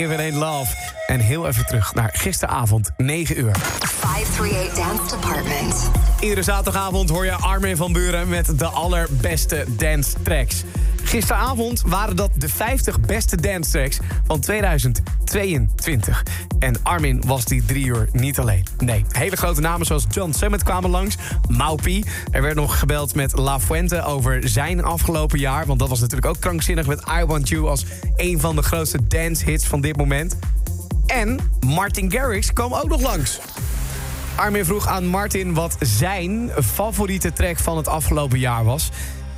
Ain't Love. En heel even terug naar gisteravond, 9 uur. 538 Dance Department. Iedere zaterdagavond hoor je Armin van Buren met de allerbeste dance tracks. Gisteravond waren dat de 50 beste dance tracks van 2022. En Armin was die drie uur niet alleen. Nee, hele grote namen zoals John Summit kwamen langs. Maupi. Er werd nog gebeld met La Fuente over zijn afgelopen jaar. Want dat was natuurlijk ook krankzinnig met I Want You... als een van de grootste dance hits van dit moment. En Martin Garrix kwam ook nog langs. Armin vroeg aan Martin wat zijn favoriete track van het afgelopen jaar was.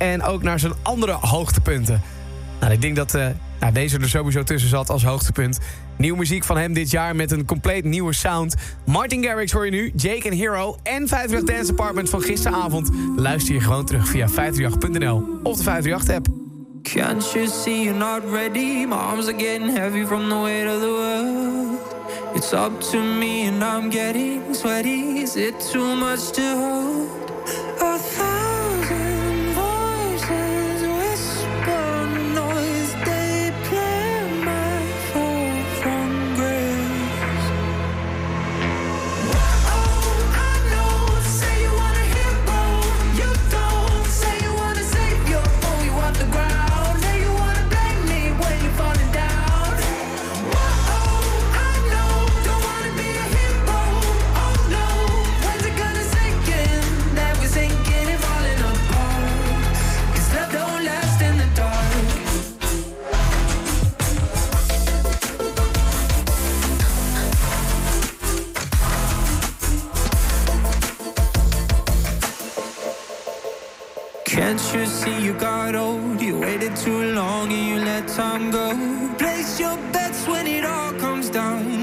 En ook naar zijn andere hoogtepunten. Nou, ik denk dat eh, nou, deze er sowieso tussen zat als hoogtepunt. Nieuwe muziek van hem dit jaar met een compleet nieuwe sound. Martin Garrix hoor je nu, Jake and Hero en 538 Dance Department van gisteravond. Luister je gewoon terug via 538.nl of de 538-app. Can't you see you're not ready? My arms are getting heavy from the weight of the world. It's up to me and I'm getting sweaty. Is it too much to hold? Can't you see you got old? You waited too long and you let time go. Place your bets when it all comes down.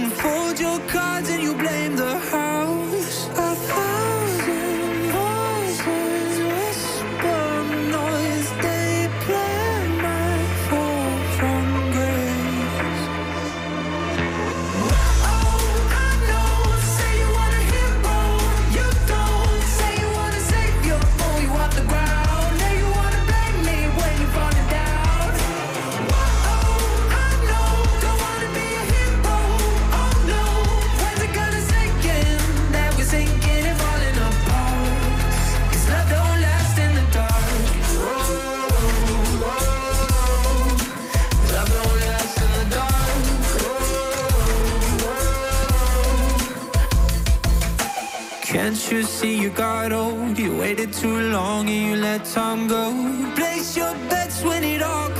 See you got old? You waited too long and you let time go. Place your bets when it all comes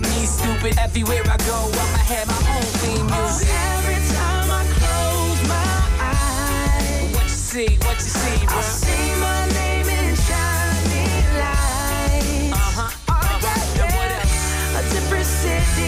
me, stupid. Everywhere I go, I'ma have my own theme music. Every time I close my eyes, What you see? What you see, bro? I see my name in shining lights. Uh-huh. Oh, yeah, yeah. A different city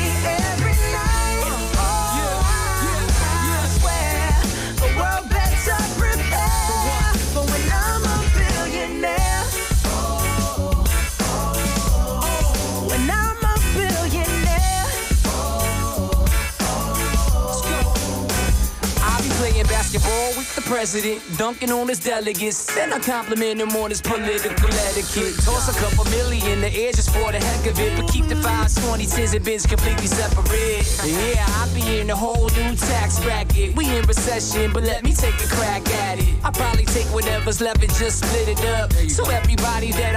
basketball with the president, dunking on his delegates. Then I compliment him on his political etiquette. Toss a couple million in the air just for the heck of it, but keep the fives, twenty, tens, and bins completely separate. Yeah, I be in a whole new tax bracket. We in recession, but let me take a crack at it. I probably take whatever's left and just split it up, so everybody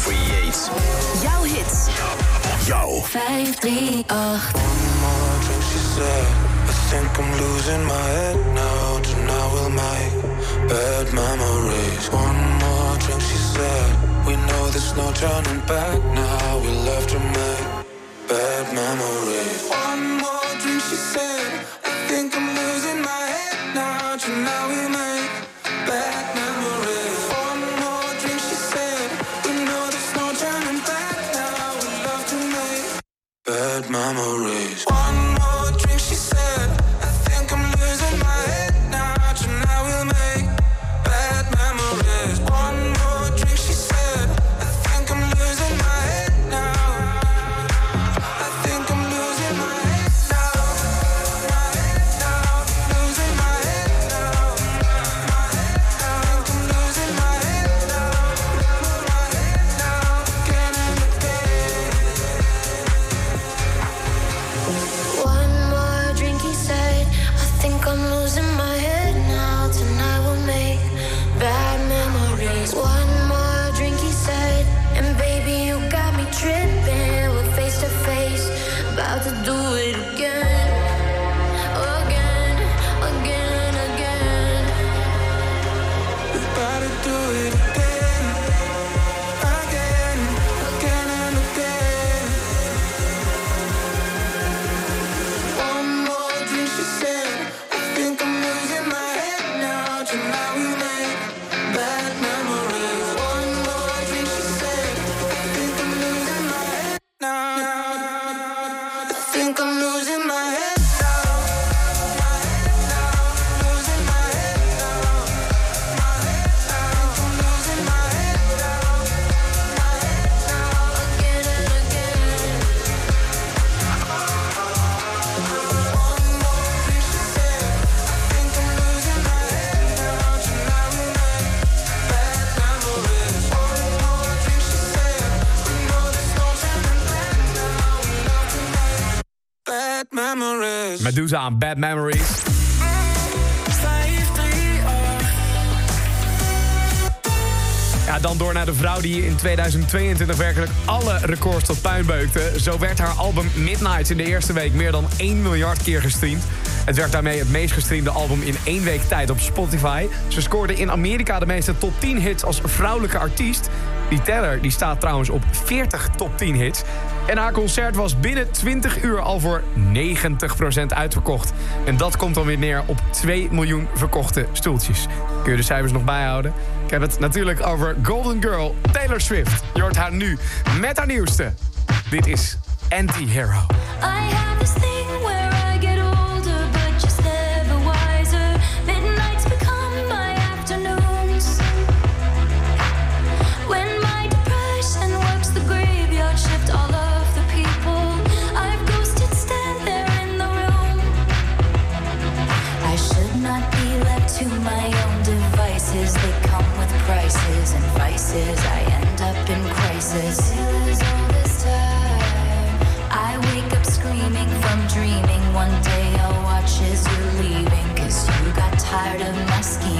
538. Jouw hits. Yo. 538. One more thing She said, I think I'm losing my head now. Tonight we'll make bad memories. One more drink, she said. We know there's no turning back now. We love to make bad memories. One more drink, she said. I think I'm losing my head now. Tonight we make bad memories. Bad memories. Medusa aan Bad Memories. Ja, dan door naar de vrouw die in 2022 werkelijk alle records tot puin beukte. Zo werd haar album Midnight in de eerste week meer dan 1 miljard keer gestreamd. Het werd daarmee het meest gestreamde album in één week tijd op Spotify. Ze scoorde in Amerika de meeste top 10 hits als vrouwelijke artiest. Die teller die staat trouwens op 40 top 10 hits. En haar concert was binnen 20 uur al voor 90% uitverkocht. En dat komt dan weer neer op 2 miljoen verkochte stoeltjes. Kun je de cijfers nog bijhouden? Ik heb het natuurlijk over Golden Girl Taylor Swift. Je hoort haar nu met haar nieuwste. Dit is Anti-Hero. I have tired of my masking.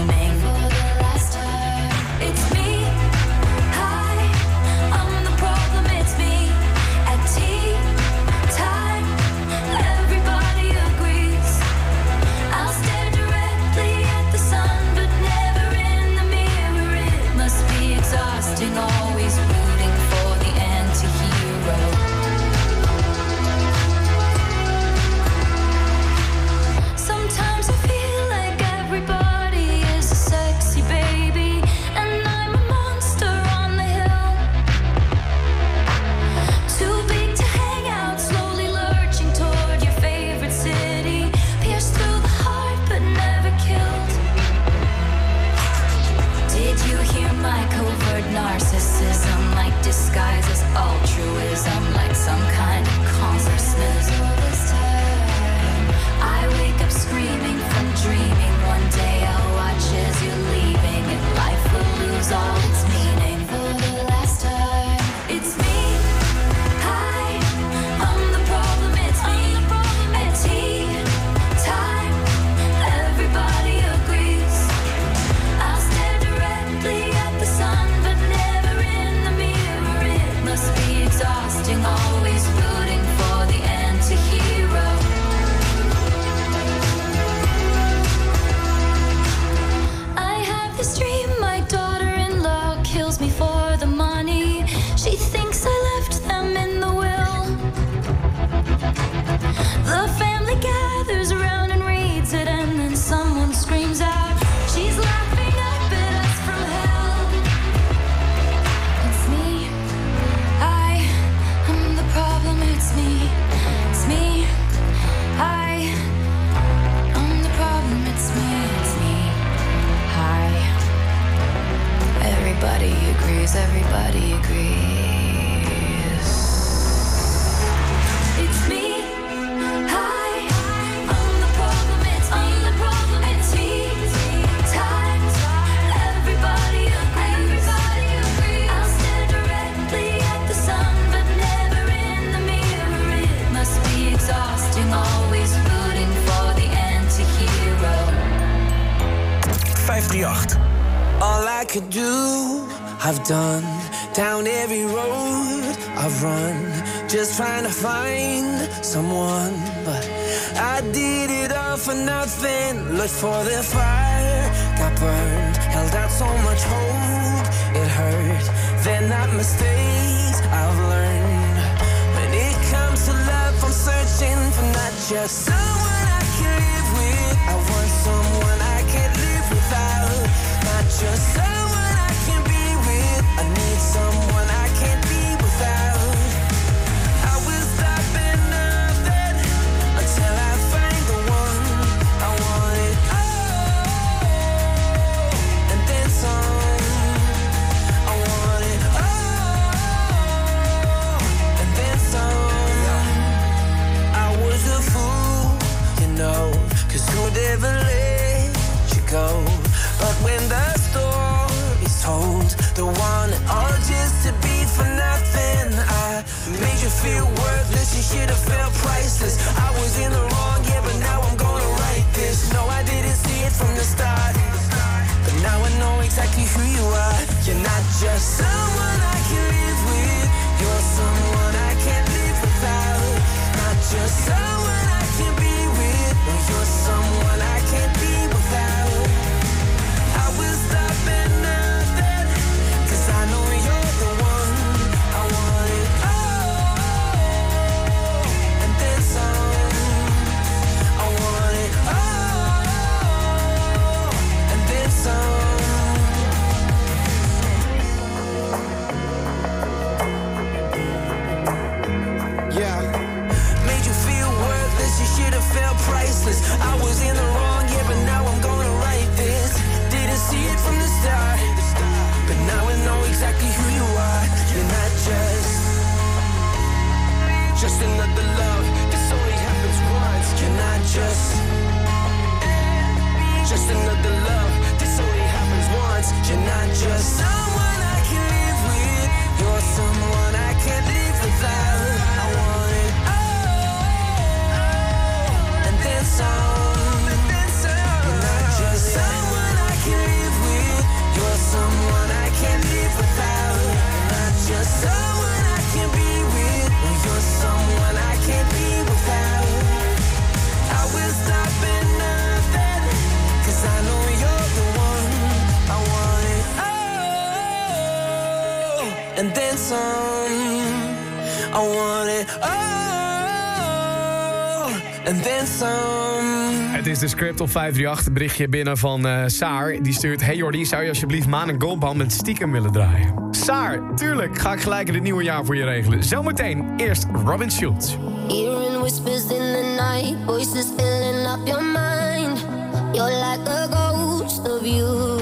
de script op 538 berichtje binnen van uh, Saar. Die stuurt, hey Jordi, zou je alsjeblieft Maan en Goldbaum met stiekem willen draaien? Saar, tuurlijk, ga ik gelijk in het nieuwe jaar voor je regelen. Zometeen eerst Robin Schultz. Hearing whispers in the night, voices filling up your mind. You're like a ghost of you.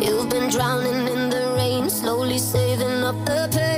You've been drowning in the rain, slowly saving up the pain.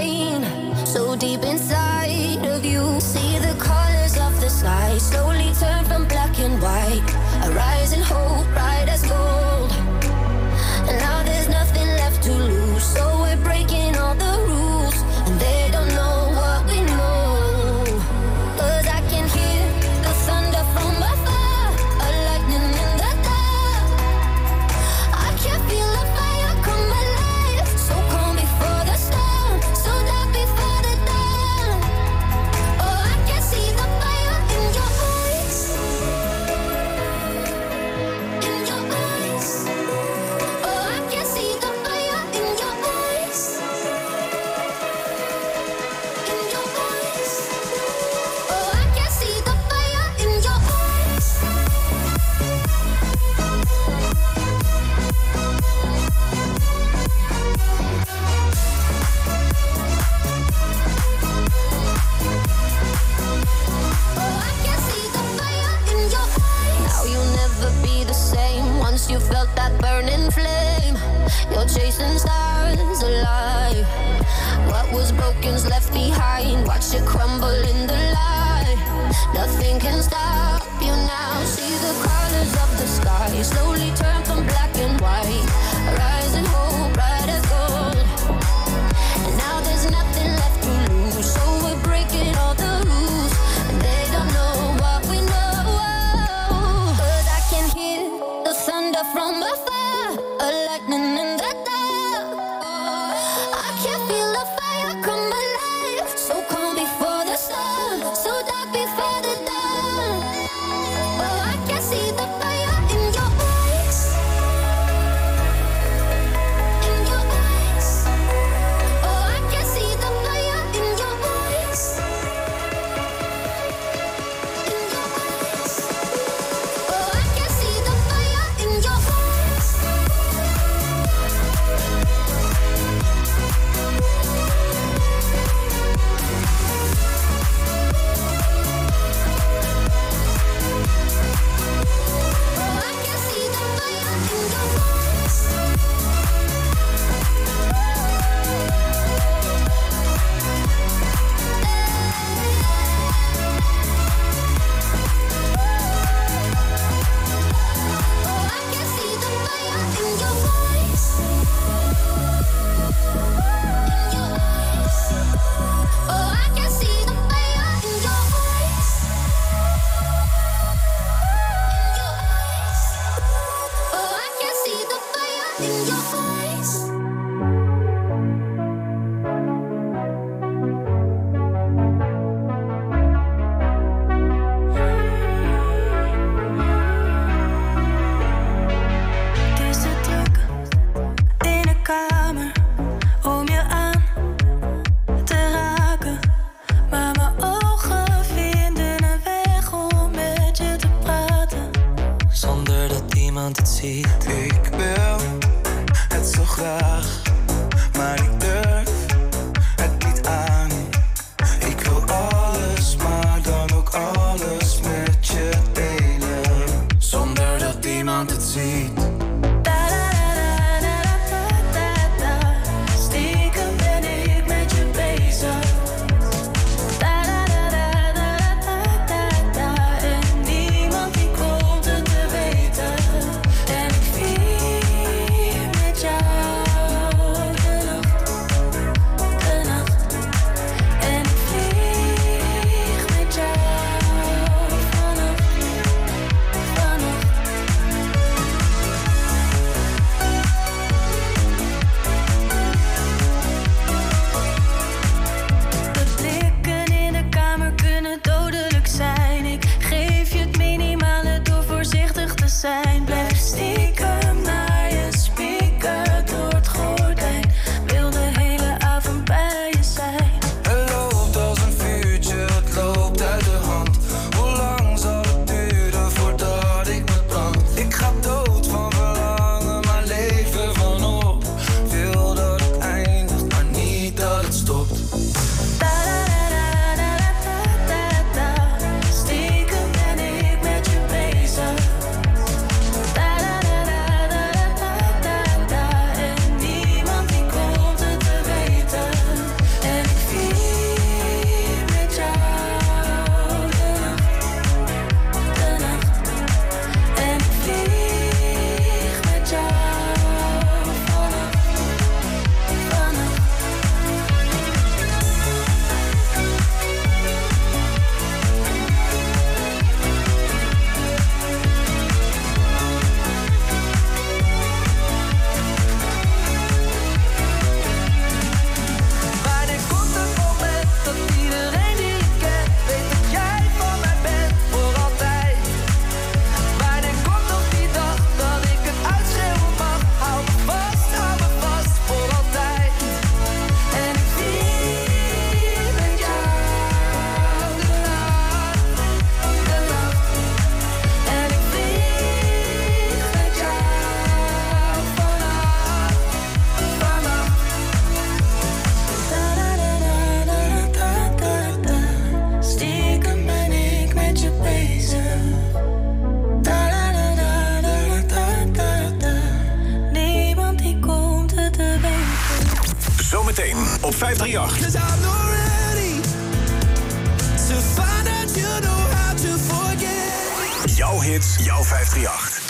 To forget. Jouw hits, jouw 538.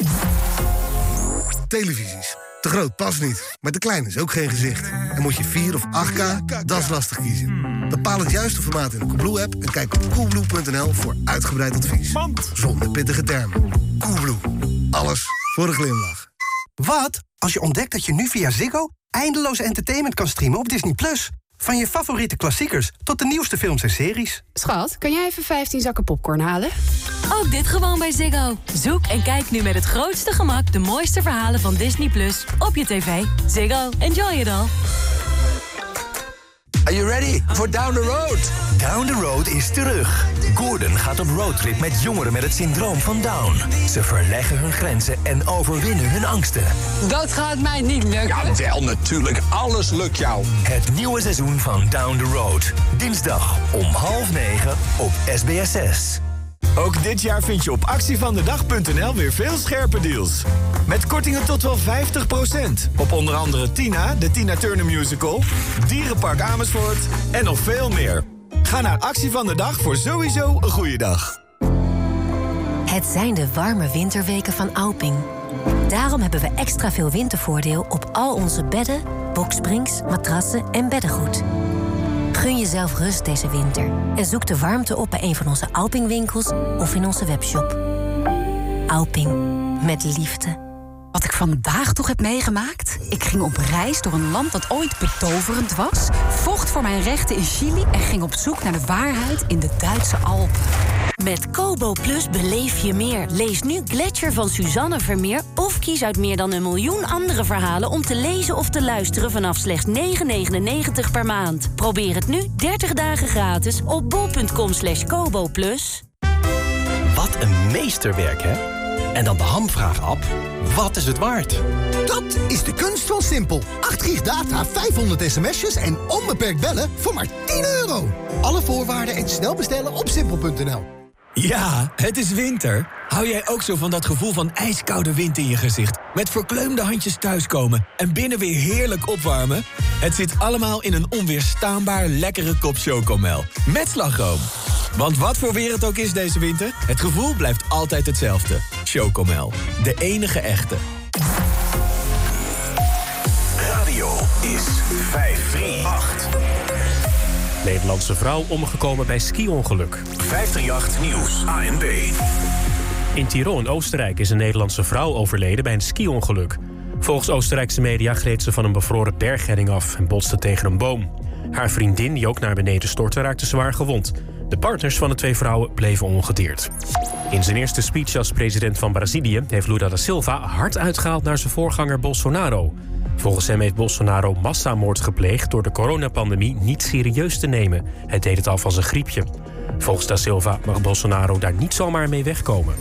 Televisies. Te groot past niet, maar te klein is ook geen gezicht. En moet je 4 of 8K, dat is lastig kiezen. Bepaal het juiste formaat in de Coolblue-app... en kijk op coolblue.nl voor uitgebreid advies. Zonder pittige termen. Coolblue. Alles voor een glimlach. Wat als je ontdekt dat je nu via Ziggo eindeloos entertainment kan streamen op Disney+. Plus? Van je favoriete klassiekers tot de nieuwste films en series. Schat, kan jij even 15 zakken popcorn halen? Ook dit gewoon bij Ziggo. Zoek en kijk nu met het grootste gemak de mooiste verhalen van Disney Plus op je tv. Ziggo, enjoy it all. Are you ready for Down the Road? Down the Road is terug. Gordon gaat op roadtrip met jongeren met het syndroom van Down. Ze verleggen hun grenzen en overwinnen hun angsten. Dat gaat mij niet lukken. Ja, wel natuurlijk. Alles lukt jou. Het nieuwe seizoen van Down the Road. Dinsdag om half negen op SBSS. Ook dit jaar vind je op actievandedag.nl weer veel scherpe deals. Met kortingen tot wel 50%. Op onder andere Tina, de Tina Turner Musical, Dierenpark Amersfoort en nog veel meer. Ga naar Actie van de Dag voor sowieso een goede dag. Het zijn de warme winterweken van Alping. Daarom hebben we extra veel wintervoordeel op al onze bedden, boksprings, matrassen en beddengoed. Gun jezelf rust deze winter en zoek de warmte op bij een van onze Alping-winkels of in onze webshop. Alping, met liefde. Wat ik vandaag toch heb meegemaakt? Ik ging op reis door een land dat ooit betoverend was, vocht voor mijn rechten in Chili en ging op zoek naar de waarheid in de Duitse Alpen. Met Kobo Plus beleef je meer. Lees nu Gletscher van Suzanne Vermeer... of kies uit meer dan een miljoen andere verhalen... om te lezen of te luisteren vanaf slechts 9,99 per maand. Probeer het nu 30 dagen gratis op bol.com slash koboplus. Wat een meesterwerk, hè? En dan de hamvraag-app. Wat is het waard? Dat is de kunst van Simpel. 8 gig data, 500 sms'jes en onbeperkt bellen voor maar 10 euro. Alle voorwaarden en snel bestellen op simpel.nl. Ja, het is winter. Hou jij ook zo van dat gevoel van ijskoude wind in je gezicht? Met verkleumde handjes thuiskomen en binnen weer heerlijk opwarmen? Het zit allemaal in een onweerstaanbaar lekkere kop chocomel. Met slagroom. Want wat voor weer het ook is deze winter, het gevoel blijft altijd hetzelfde. Chocomel, de enige echte. Radio is 538. Nederlandse vrouw omgekomen bij ski-ongeluk. 538 Nieuws, ANB. In Tirol in Oostenrijk is een Nederlandse vrouw overleden bij een ski-ongeluk. Volgens Oostenrijkse media gleed ze van een bevroren berghedding af en botste tegen een boom. Haar vriendin, die ook naar beneden stortte, raakte zwaar gewond. De partners van de twee vrouwen bleven ongedeerd. In zijn eerste speech als president van Brazilië heeft Lula da Silva hard uitgehaald naar zijn voorganger Bolsonaro. Volgens hem heeft Bolsonaro massamoord gepleegd door de coronapandemie niet serieus te nemen. Hij deed het al van zijn griepje. Volgens da Silva mag Bolsonaro daar niet zomaar mee wegkomen.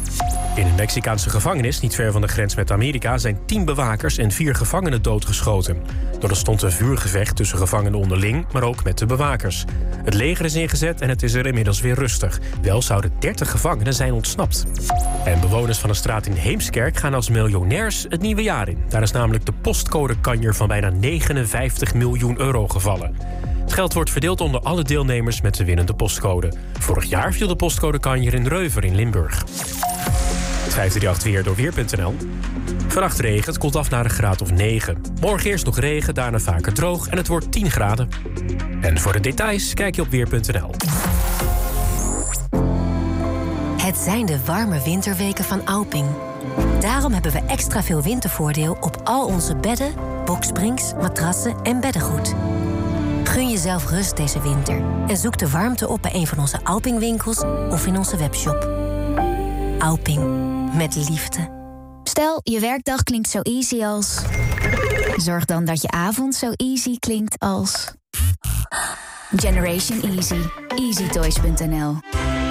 In een Mexicaanse gevangenis, niet ver van de grens met Amerika, zijn tien bewakers en vier gevangenen doodgeschoten. Er ontstond een vuurgevecht tussen gevangenen onderling, maar ook met de bewakers. Het leger is ingezet en het is er inmiddels weer rustig. Wel zouden 30 gevangenen zijn ontsnapt. En bewoners van een straat in Heemskerk gaan als miljonairs het nieuwe jaar in. Daar is namelijk de postcodekanjer van bijna 59 miljoen euro gevallen. Het geld wordt verdeeld onder alle deelnemers met de winnende postcode. Vorig jaar viel de postcode kanjer in Reuver in Limburg. Het 538 weer door Weer.nl. Vannacht regen, het koelt af naar een graad of 9. Morgen eerst nog regen, daarna vaker droog en het wordt 10 graden. En voor de details kijk je op Weer.nl. Het zijn de warme winterweken van Alping. Daarom hebben we extra veel wintervoordeel op al onze bedden, boksprings, matrassen en beddengoed. Gun jezelf rust deze winter en zoek de warmte op bij een van onze Alping-winkels of in onze webshop. Alping, met liefde. Stel, je werkdag klinkt zo easy als... Zorg dan dat je avond zo easy klinkt als... Generation Easy. EasyToys.nl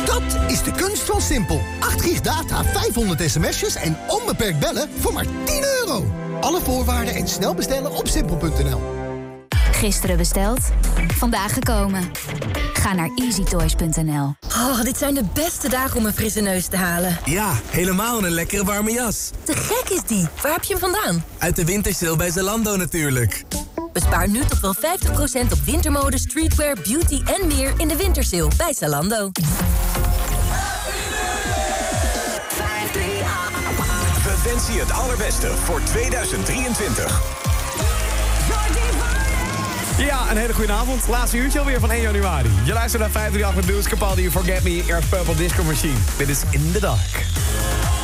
Dat is de kunst van Simpel. 8 gig data, 500 sms'jes en onbeperkt bellen voor maar 10 euro. Alle voorwaarden en snel bestellen op simpel.nl. Gisteren besteld, vandaag gekomen. Ga naar easytoys.nl. Oh, dit zijn de beste dagen om een frisse neus te halen. Ja, helemaal een lekkere warme jas. Te gek is die. Waar heb je hem vandaan? Uit de wintersale bij Zalando natuurlijk. Bespaar nu tot wel 50% op wintermode, streetwear, beauty en meer in de wintersale bij Zalando. We wensen je het allerbeste voor 2023. Ja, een hele goede avond. Laatste uurtje alweer van 1 januari. Je luistert naar 538 met Lewis you Forget Me, Air Purple Disco Machine. Dit is In The Dark.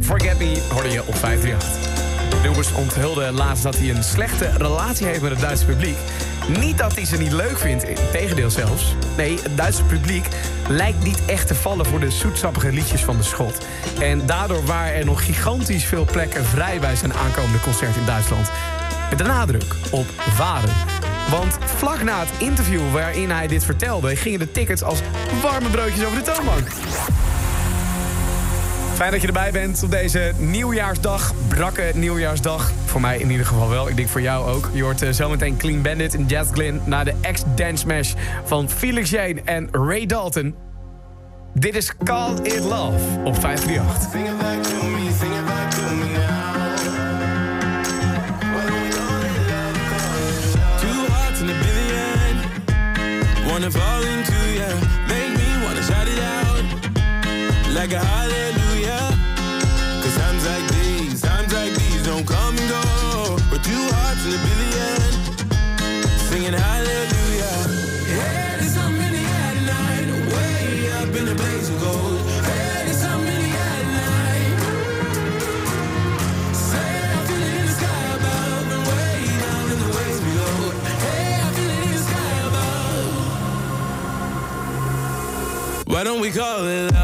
Forget Me, hoorde je op 538. Wilbers onthulde laatst dat hij een slechte relatie heeft met het Duitse publiek. Niet dat hij ze niet leuk vindt, tegendeel zelfs. Nee, het Duitse publiek lijkt niet echt te vallen voor de zoetsappige liedjes van de Schot. En daardoor waren er nog gigantisch veel plekken vrij bij zijn aankomende concert in Duitsland. Met de nadruk op varen. Want vlak na het interview waarin hij dit vertelde... gingen de tickets als warme broodjes over de toonbank. Fijn dat je erbij bent op deze nieuwjaarsdag. Brakke nieuwjaarsdag. Voor mij in ieder geval wel. Ik denk voor jou ook. Je hoort uh, zometeen Clean Bandit en Jazz Glynn... na de ex-dance smash van Felix Jane en Ray Dalton. Dit is Call It Love op 538. wanna fall into ya, Make me wanna shout it out like a high. Why don't we call it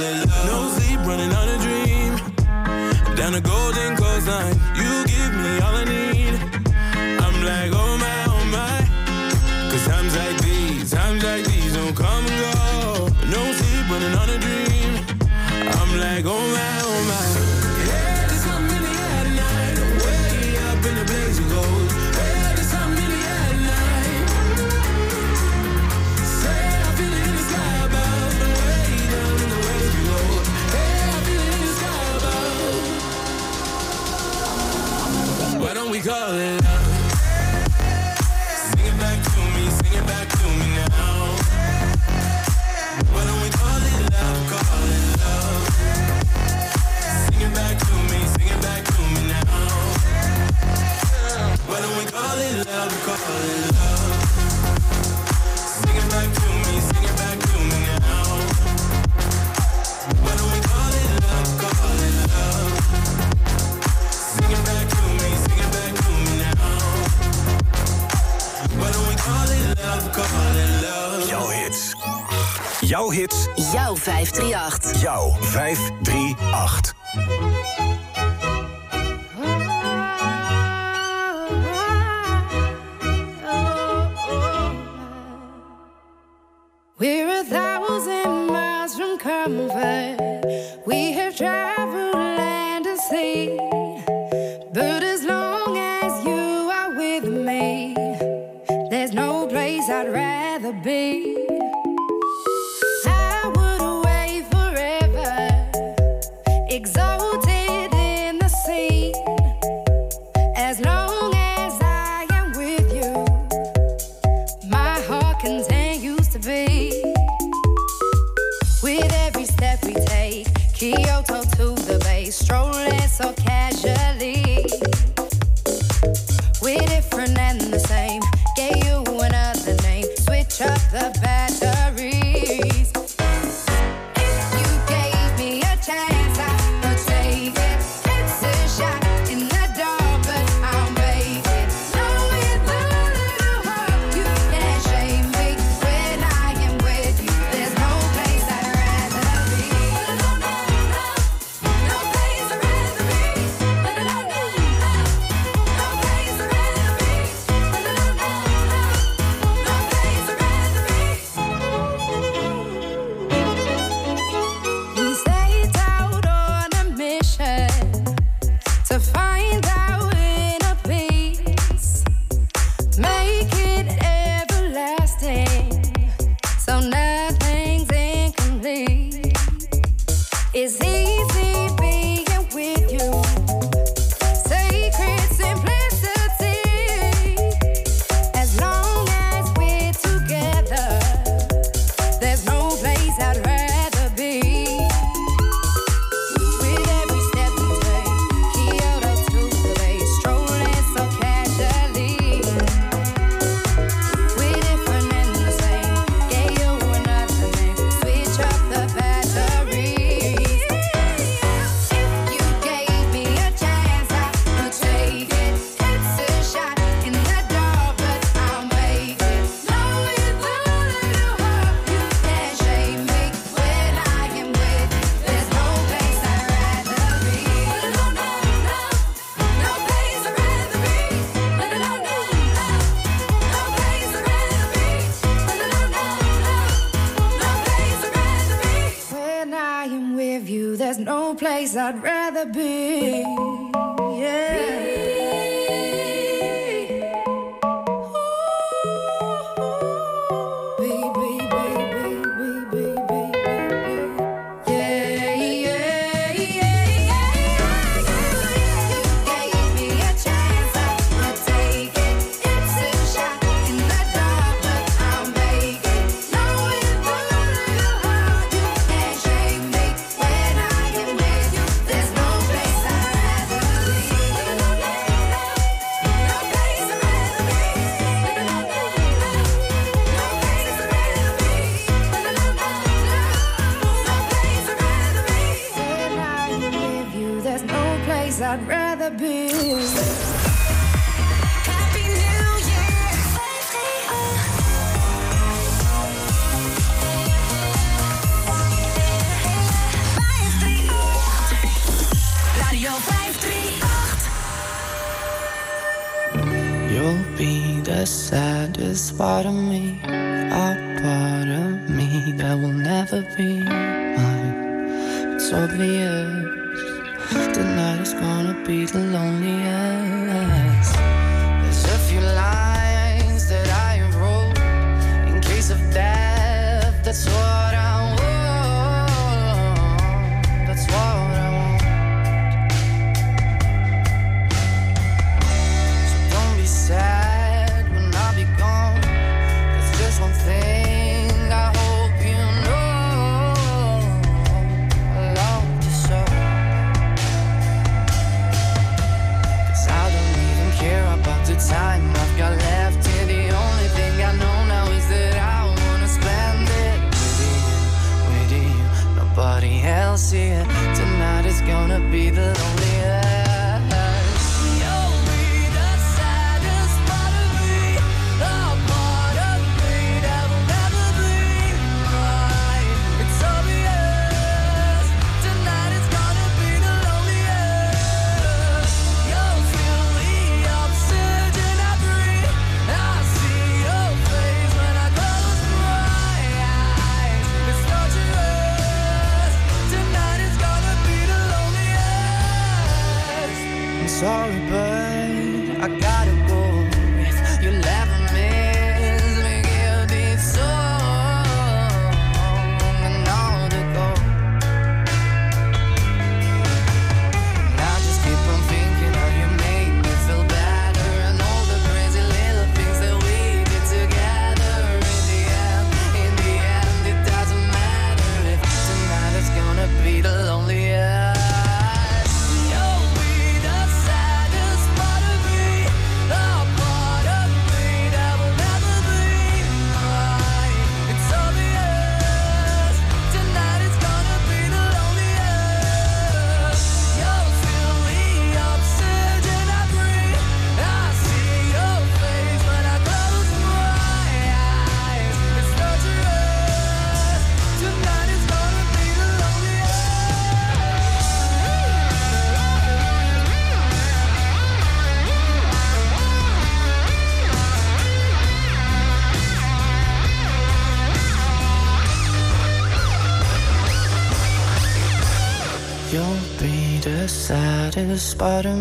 in love. No sleep, running on a dream. Down a golden coastline. Jouw 538. bottom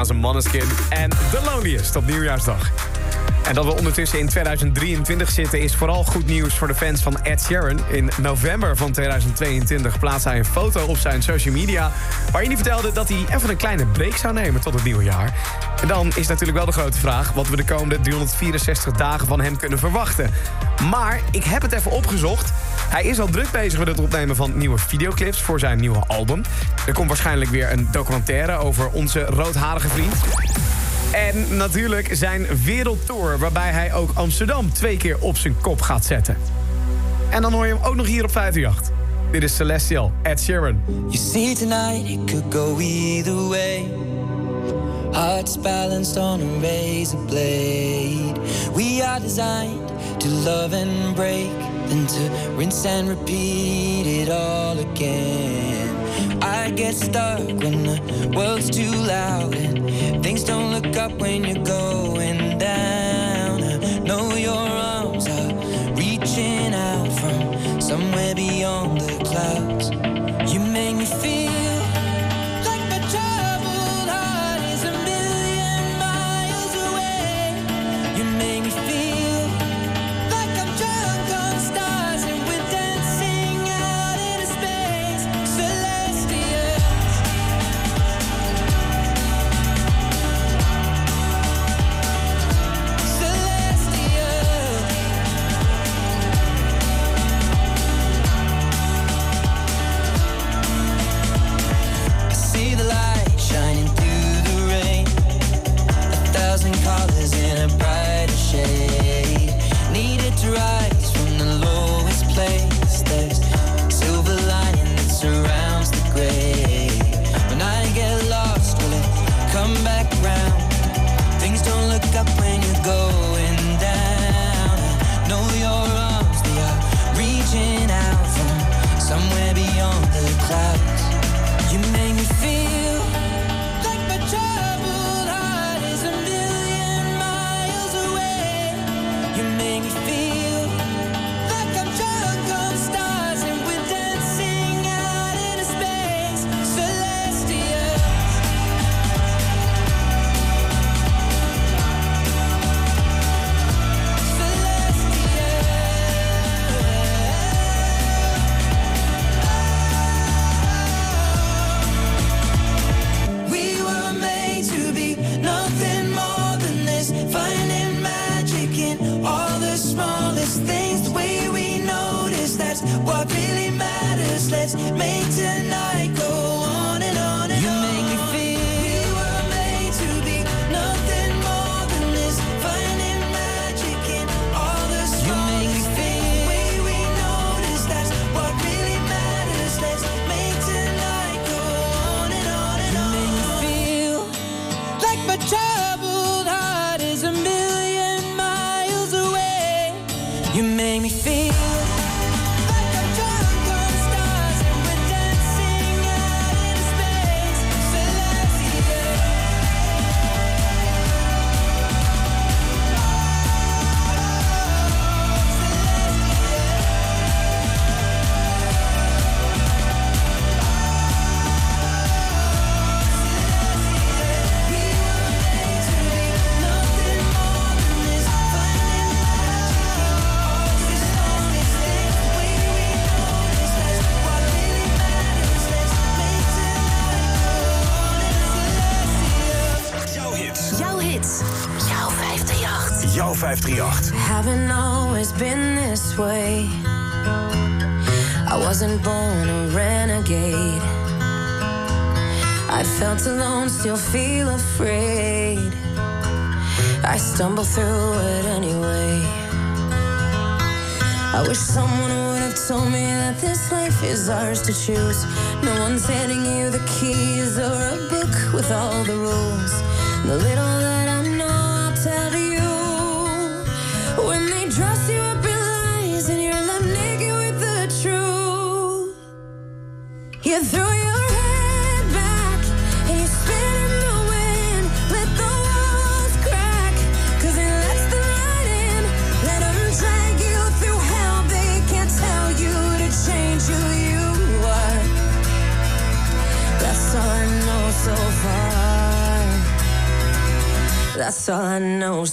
Italiaanse Manneskin en The Loneliest op nieuwjaarsdag. En dat we ondertussen in 2023 zitten is vooral goed nieuws voor de fans van Ed Sheeran. In november van 2022 plaatste hij een foto op zijn social media... waarin hij vertelde dat hij even een kleine break zou nemen tot het nieuwe jaar. En dan is natuurlijk wel de grote vraag... wat we de komende 364 dagen van hem kunnen verwachten. Maar ik heb het even opgezocht. Hij is al druk bezig met het opnemen van nieuwe videoclips voor zijn nieuwe album. Er komt waarschijnlijk weer een documentaire over onze roodharige vriend. En natuurlijk zijn wereldtour, waarbij hij ook Amsterdam twee keer op zijn kop gaat zetten. En dan hoor je hem ook nog hier op 538. Dit is Celestial, Ed Sheeran. You see tonight it could go either way. Hearts balanced on a razor blade. We are designed to love and break, then to rinse and repeat it all again. I get stuck when the world's too loud and things don't look up when you're going down. I know your arms are reaching out from somewhere beyond the clouds. is ours to choose. No one's handing you the keys or a book with all the rules. The little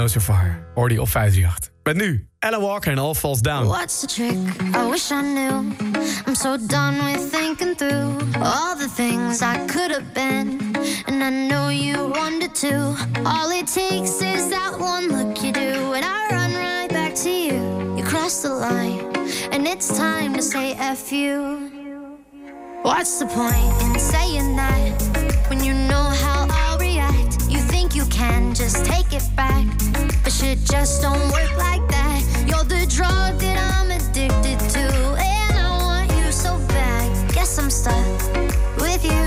Nose So Far, hoorde je op 538. Met nu Ella Walker en All Falls Down. What's the trick? I wish I knew. I'm so done with thinking through all the things I could have been. And I know you wanted to. All it takes is that one look you do. And I run right back to you. You cross the line. And it's time to say F you. What's the point in saying that when you know how? can just take it back. But shit just don't work like that. You're the drug that I'm addicted to, and I want you so bad. Guess I'm stuck with you,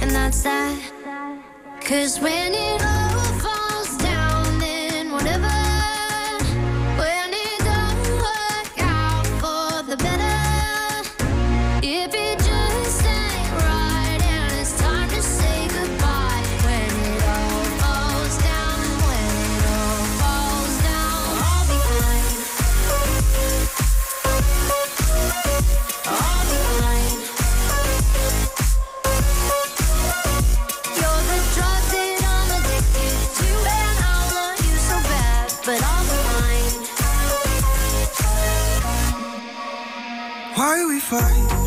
and that's that. Cause when it all fight.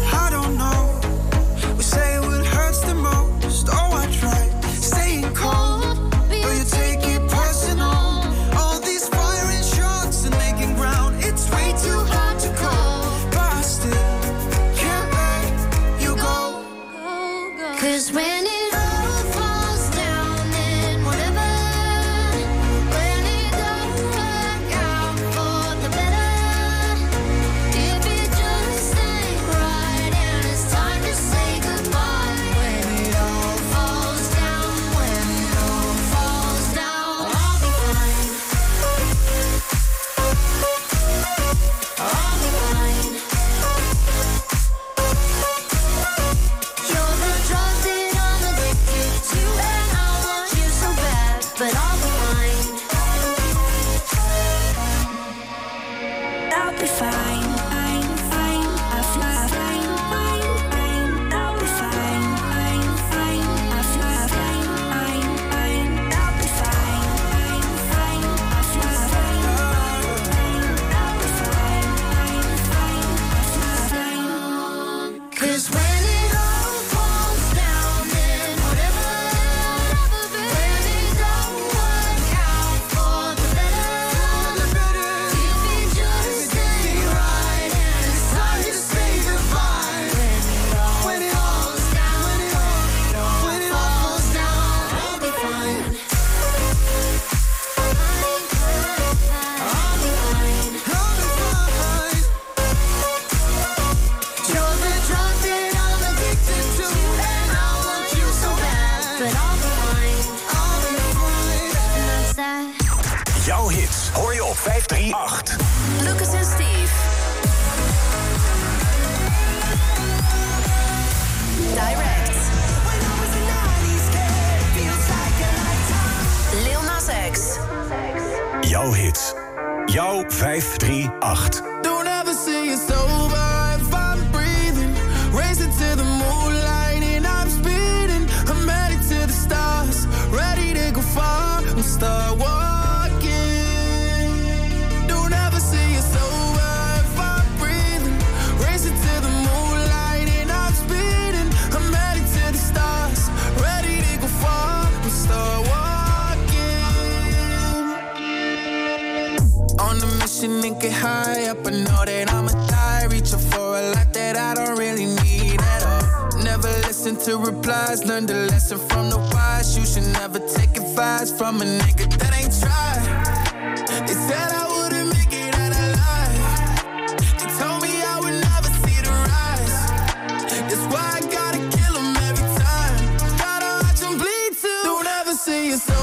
to replies. Learned a lesson from the wise. You should never take advice from a nigga that ain't tried. They said I wouldn't make it out alive. They told me I would never see the rise. That's why I gotta kill every time. Gotta watch bleed too. Don't ever see your.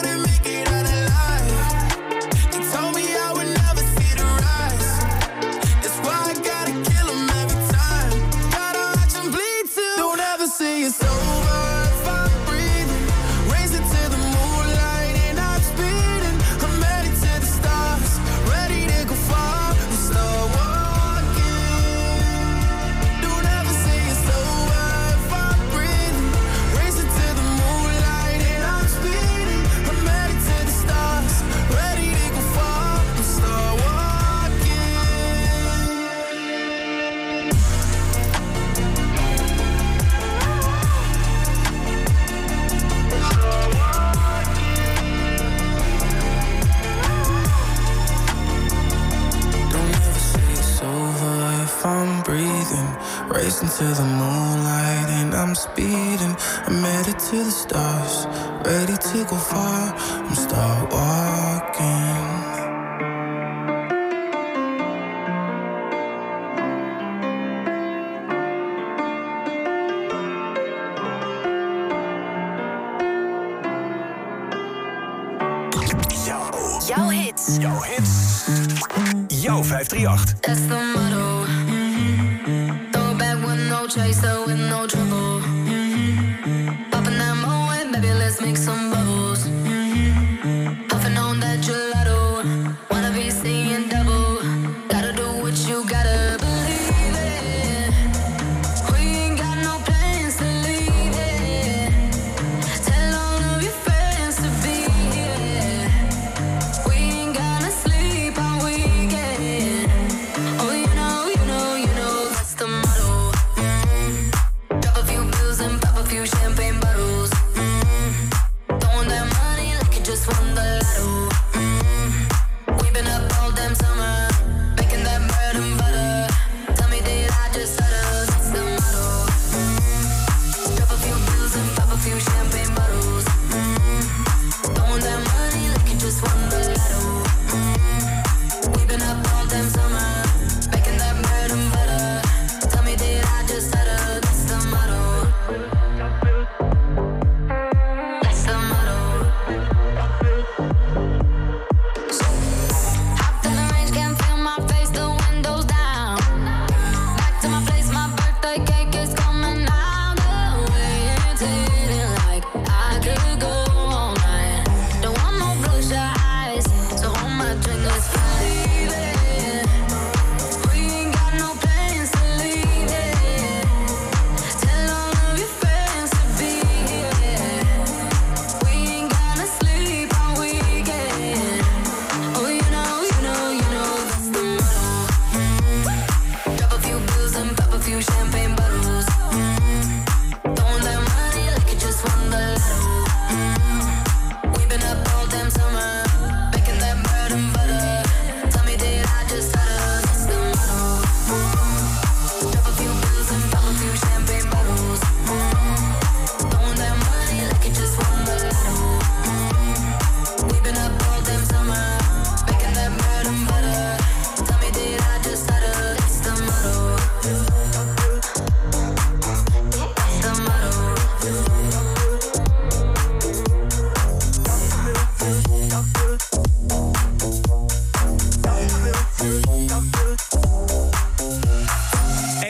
dancing to the moonlight and I'm speeding. I'm headed to the stars, ready to go far. I'm start walking. Jouw hits. Jouw hits. Jouw 538. That's the motto. Chase the.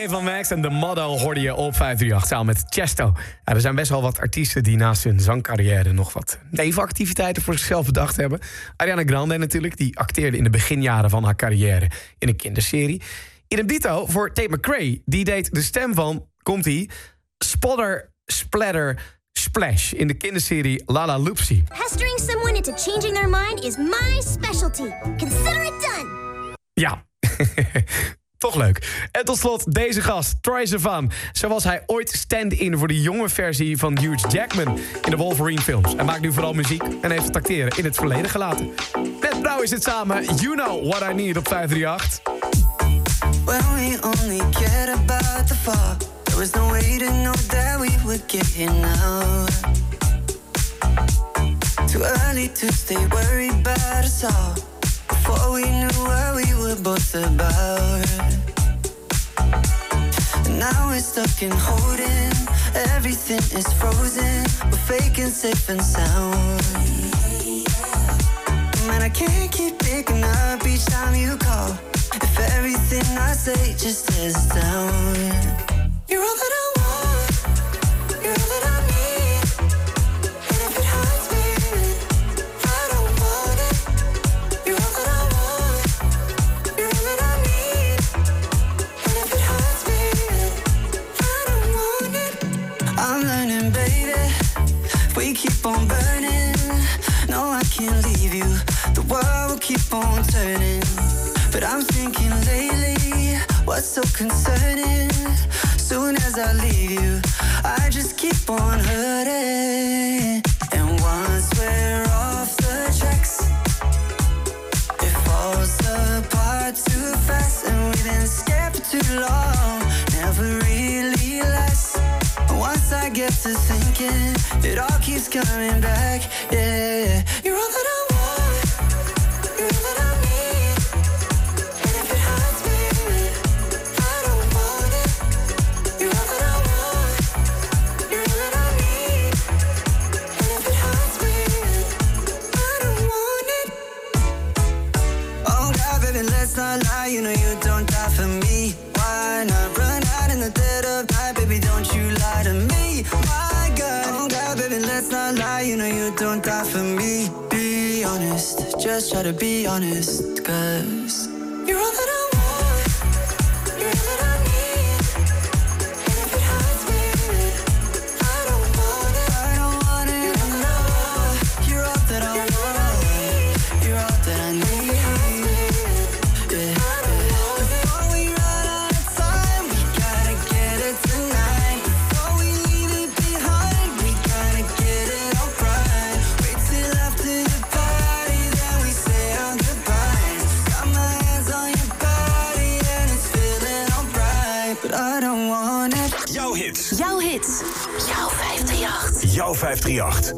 Van Max en The Model hoorde je op 538 samen met Chesto. Ja, er zijn best wel wat artiesten die naast hun zangcarrière nog wat nevenactiviteiten voor zichzelf bedacht hebben. Ariana Grande natuurlijk, die acteerde in de beginjaren van haar carrière in een kinderserie. Idem dito voor Tate McRae, die deed de stem van, komt-ie, Spotter, Splatter, Splash in de kinderserie Lala Loopsy. Pestering someone into changing their mind is my specialty. Consider it done. Ja, toch leuk. En tot slot deze gast, Troy Sivan. Zo was hij ooit stand-in voor de jonge versie van Hugh Jackman in de Wolverine films. Hij maakt nu vooral muziek en heeft het acteren in het verleden gelaten. Met Brouw is het samen You Know What I Need op 538. When we only cared about the fall, there was no way to know that we would get now. Too early to stay worried about us all. Before we knew what we were both about. And now we're stuck in holding. Everything is frozen. We're faking safe and sound. Man, I can't keep picking up each time you call. If everything I say just is down. You're all that I want. You're all that I keep on burning. No, I can't leave you. The world will keep on turning. But I'm thinking lately, what's so concerning? Soon as I leave you, I just keep on hurting. And once we're off the tracks, it falls apart too fast. And we've been scared for too long, never get to thinking, it all keeps coming back. Yeah, you're all that I want. You're all that I need. And if it hurts me, I don't want it. You're all that I want. You're all that I need. And if it hurts me, I don't want it. Oh God, baby, let's not lie. You know you don't just try to be honest, cause you're all that I Jouw 538.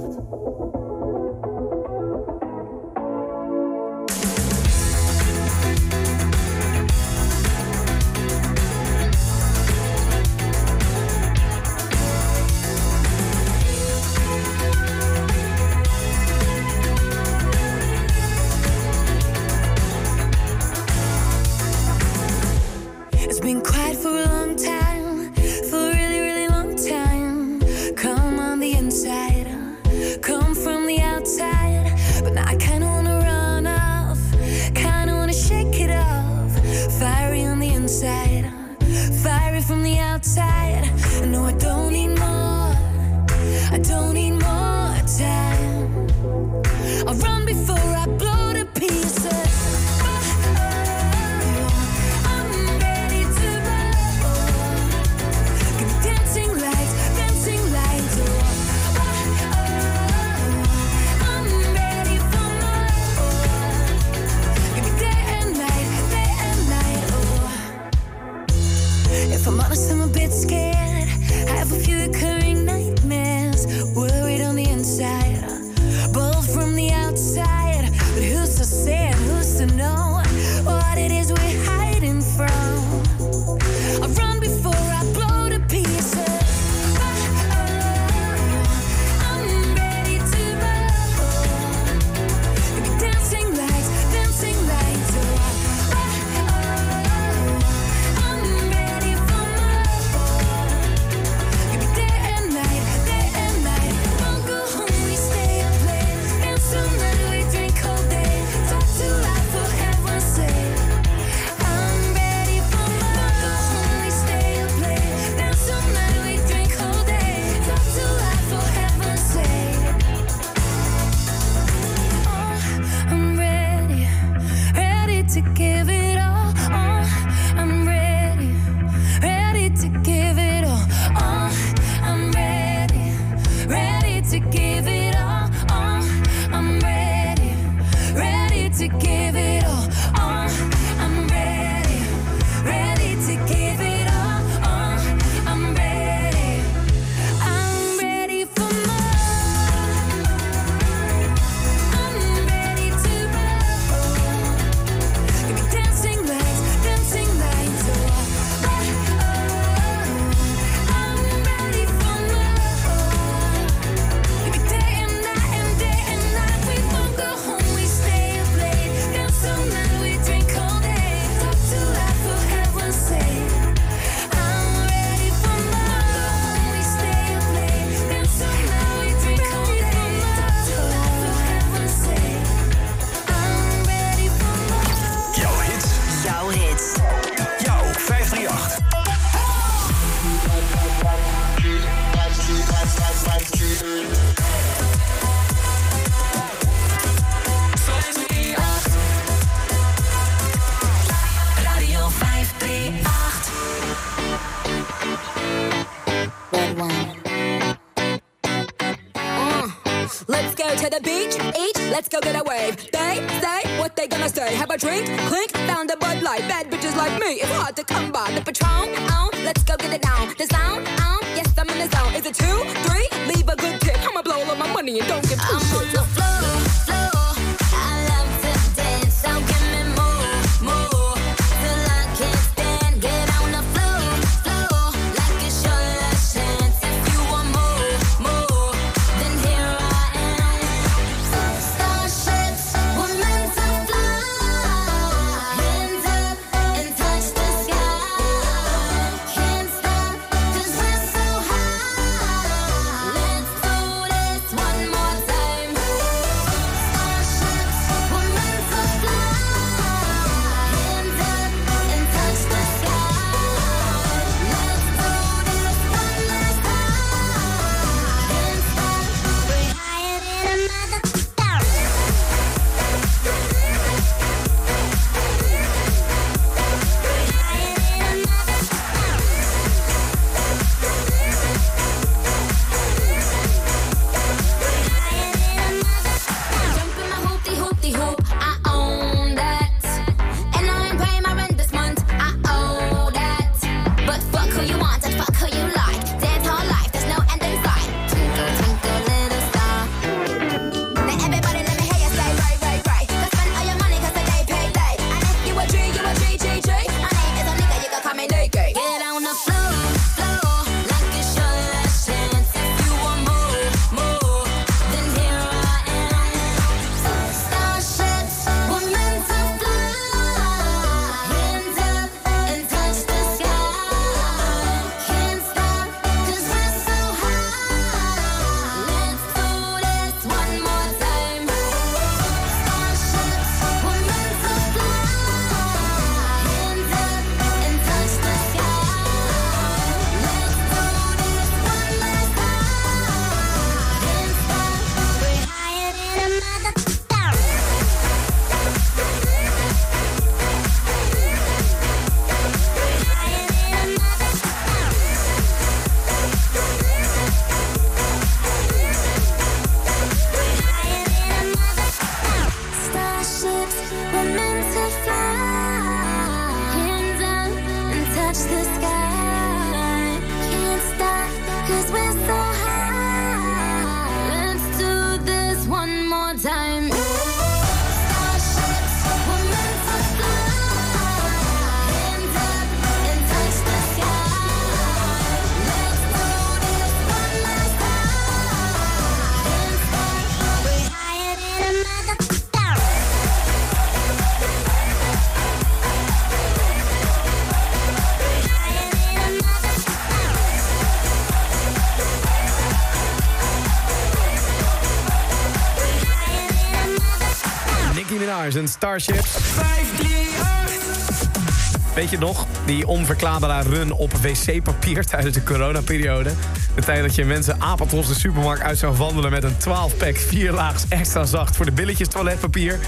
Stars en 538. Weet je nog, die onverklaarbare run op wc-papier tijdens de coronaperiode? De tijd dat je mensen apatros de supermarkt uit zou wandelen... met een 12-pack vierlaags extra zacht voor de billetjes toiletpapier.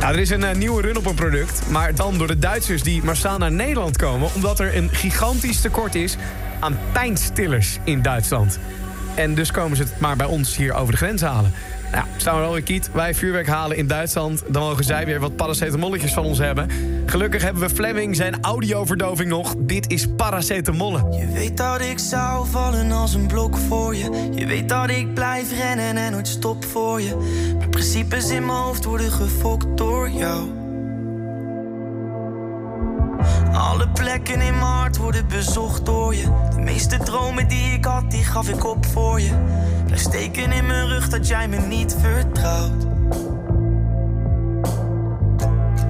Nou, er is een eh, nieuwe run op een product, maar dan door de Duitsers... die massaal naar Nederland komen... omdat er een gigantisch tekort is aan pijnstillers in Duitsland. En dus komen ze het maar bij ons hier over de grens halen. Nou, staan we wel weer kiet. Wij vuurwerk halen in Duitsland. Dan mogen zij weer wat paracetamolletjes van ons hebben. Gelukkig hebben we Fleming zijn audioverdoving nog. Dit is paracetamolle. Je weet dat ik zou vallen als een blok voor je. Je weet dat ik blijf rennen en nooit stop voor je. Mijn principes in mijn hoofd worden gefokt door jou. Alle plekken in mijn hart worden bezocht door je. De meeste dromen die ik had, die gaf ik op voor je. Steken in mijn rug dat jij me niet vertrouwt.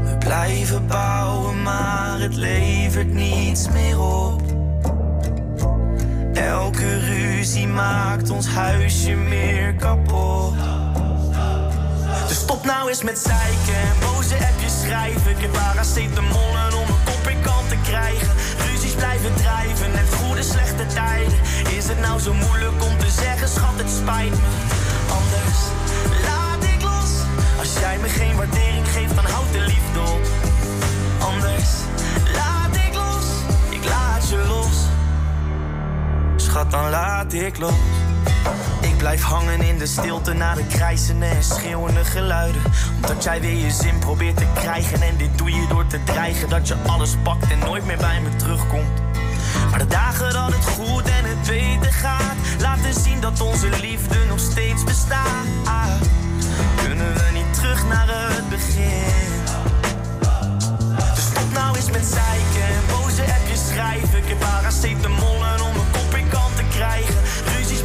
We blijven bouwen, maar het levert niets meer op. Elke ruzie maakt ons huisje meer kapot. Stop nou eens met zeiken. Boze appjes schrijven. Ik heb mollen om een kop in kant te krijgen. Ruzies blijven drijven. Net goede, slechte tijden. Is het nou zo moeilijk om te zeggen, schat, het spijt me. Anders laat ik los. Als jij me geen waardering geeft, dan houd de liefde op. Anders laat ik los. Ik laat je los. Schat, dan laat ik los. Ik blijf hangen in de stilte na de krijzende en schreeuwende geluiden. Omdat jij weer je zin probeert te krijgen. En dit doe je door te dreigen dat je alles pakt en nooit meer bij me terugkomt. Maar de dagen dat het goed en het beter gaat, laten zien dat onze liefde nog steeds bestaat. Kunnen we niet terug naar het begin? Dus stop nou eens met zeiken en boze appjes schrijven. Ik heb paracetamol om mijn kop in kant te krijgen.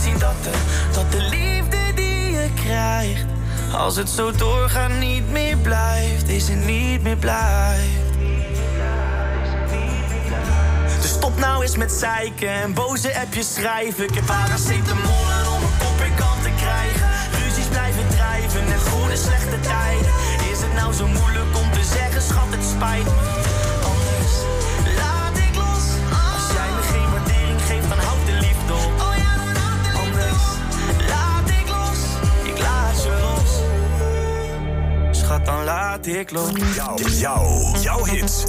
inzien dat de, dat de liefde die je krijgt, als het zo doorgaat, niet meer blijft, is het niet meer blijft. Dus stop nou eens met zeiken en boze appjes schrijven. Ik heb paracetamol om mijn kop in kant te krijgen. Ruzies blijven drijven en goede slechte tijden. Is het nou zo moeilijk om te zeggen, schat, het spijt me. Dan laat ik los. Jouw, jouw, jouw hits.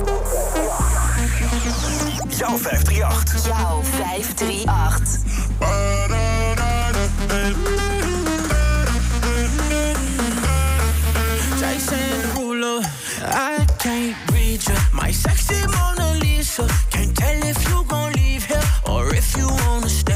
Jouw 538. Jouw 538. Jason Derulo, I can't read you. My sexy Mona Lisa. Can't tell if you gon' leave here or if you wanna stay.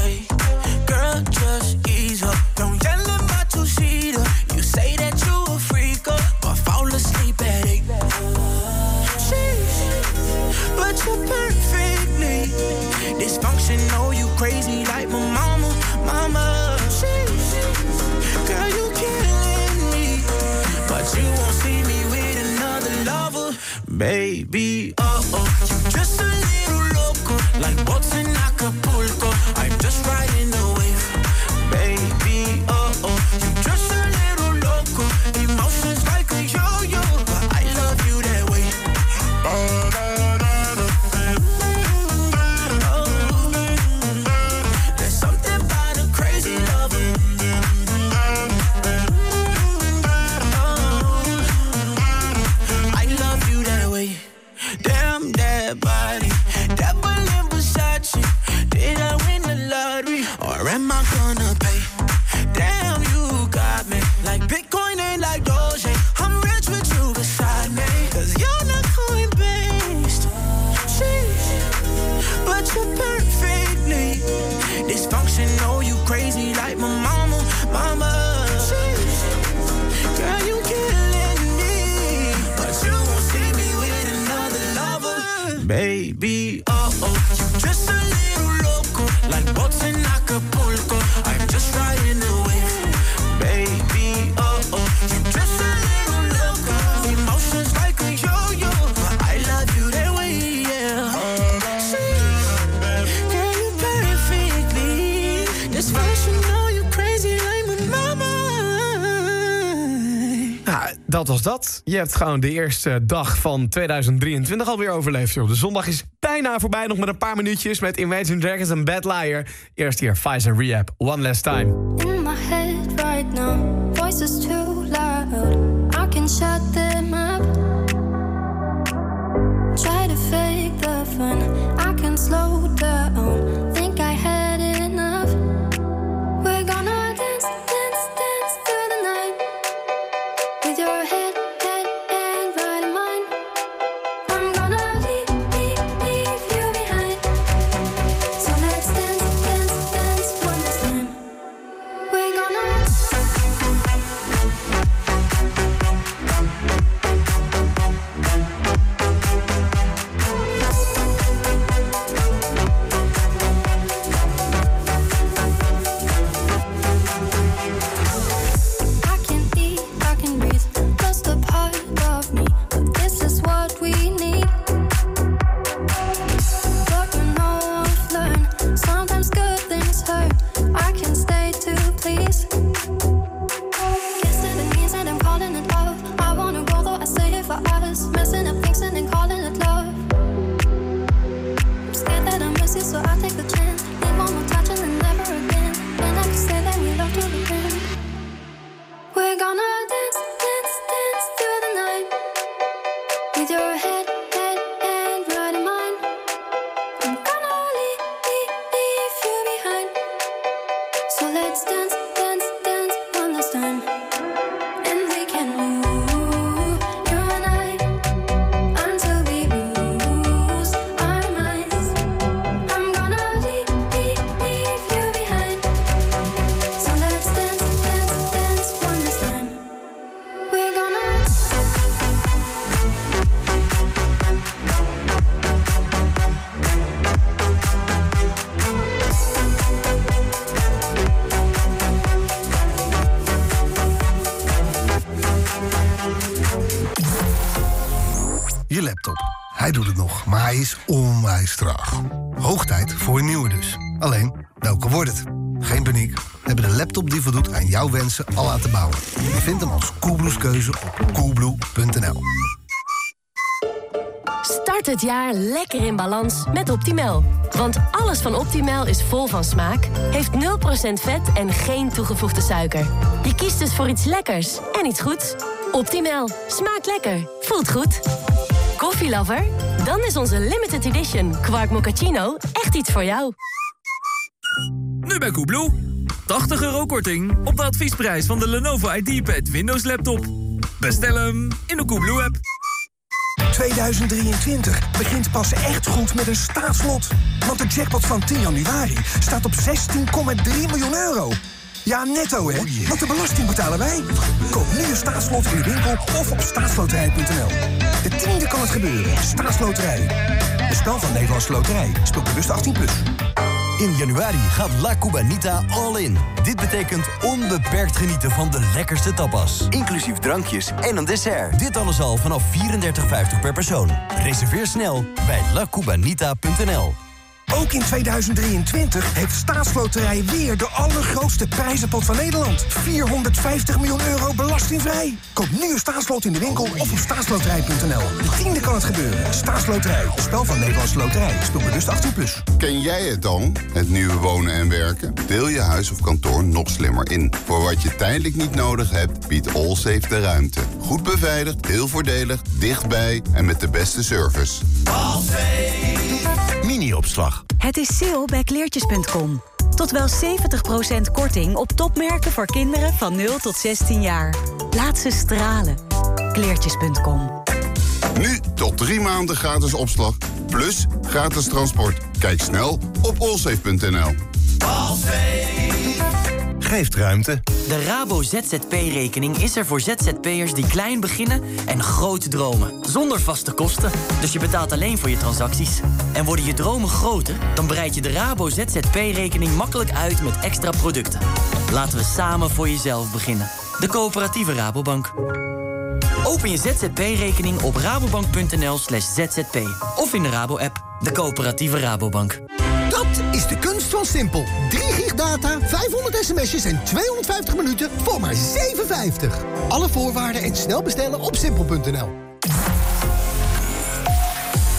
Je hebt gewoon de eerste dag van 2023 alweer overleefd. Joh. De zondag is bijna voorbij, nog met een paar minuutjes... met Imagine Dragons en Bad Liar. Eerst hier Pfizer Rehab, One Last Time. In my head right now, voices too loud. I can shut them up. Try to fake the fun. I can slow down. for us. Wensen al laten bouwen. Je vindt hem als Coolblues keuze op coolblue.nl. Start het jaar lekker in balans met Optimal. Want alles van Optimal is vol van smaak, heeft 0% vet en geen toegevoegde suiker. Je kiest dus voor iets lekkers en iets goeds. Optimal. Smaakt lekker. Voelt goed. Koffielover? Dan is onze limited edition Quark Mochaccino echt iets voor jou. Nu bij Koebloe. 80 euro korting op de adviesprijs van de Lenovo IdeaPad Windows laptop. Bestel hem in de Koebloe-app. 2023 begint pas echt goed met een staatslot. Want de jackpot van 10 januari staat op 16,3 miljoen euro. Ja, netto hè? Want de belasting betalen wij. Koop nu een staatslot in de winkel of op staatsloterij.nl. De tiende kan het gebeuren. Staatsloterij. Een spel van Nederlandse Loterij. Speel bewust 18+. Plus. In januari gaat La Cubanita all in. Dit betekent onbeperkt genieten van de lekkerste tapas. Inclusief drankjes en een dessert. Dit alles al vanaf 34,50 per persoon. Reserveer snel bij lacubanita.nl. Ook in 2023 heeft Staatsloterij weer de allergrootste prijzenpot van Nederland. 450 miljoen euro belastingvrij. Koop nu een staatslot in de winkel of op staatsloterij.nl. De tiende kan het gebeuren. Staatsloterij. Spel van Nederlandse Loterij. Speel bewust 18+. Plus. Ken jij het dan? Het nieuwe wonen en werken? Deel je huis of kantoor nog slimmer in. Voor wat je tijdelijk niet nodig hebt, biedt Allsafe de ruimte. Goed beveiligd, heel voordelig, dichtbij en met de beste service. Mini-opslag. Het is sale bij kleertjes.com. Tot wel 70% korting op topmerken voor kinderen van 0 tot 16 jaar. Laat ze stralen. Kleertjes.com. Nu tot drie maanden gratis opslag, plus gratis transport. Kijk snel op allsafe.nl. Geeft ruimte. De Rabo ZZP-rekening is er voor ZZP'ers die klein beginnen en groot dromen. Zonder vaste kosten, dus je betaalt alleen voor je transacties. En worden je dromen groter, dan breid je de Rabo ZZP-rekening makkelijk uit met extra producten. Laten we samen voor jezelf beginnen. De coöperatieve Rabobank. Open je ZZP-rekening op rabobank.nl slash zzp. Of in de Rabo-app. De coöperatieve Rabobank. Dat is de kunst van Simpel. 3 gig data, 500 sms'jes en 250 minuten voor maar 7,50. Alle voorwaarden en snel bestellen op simpel.nl.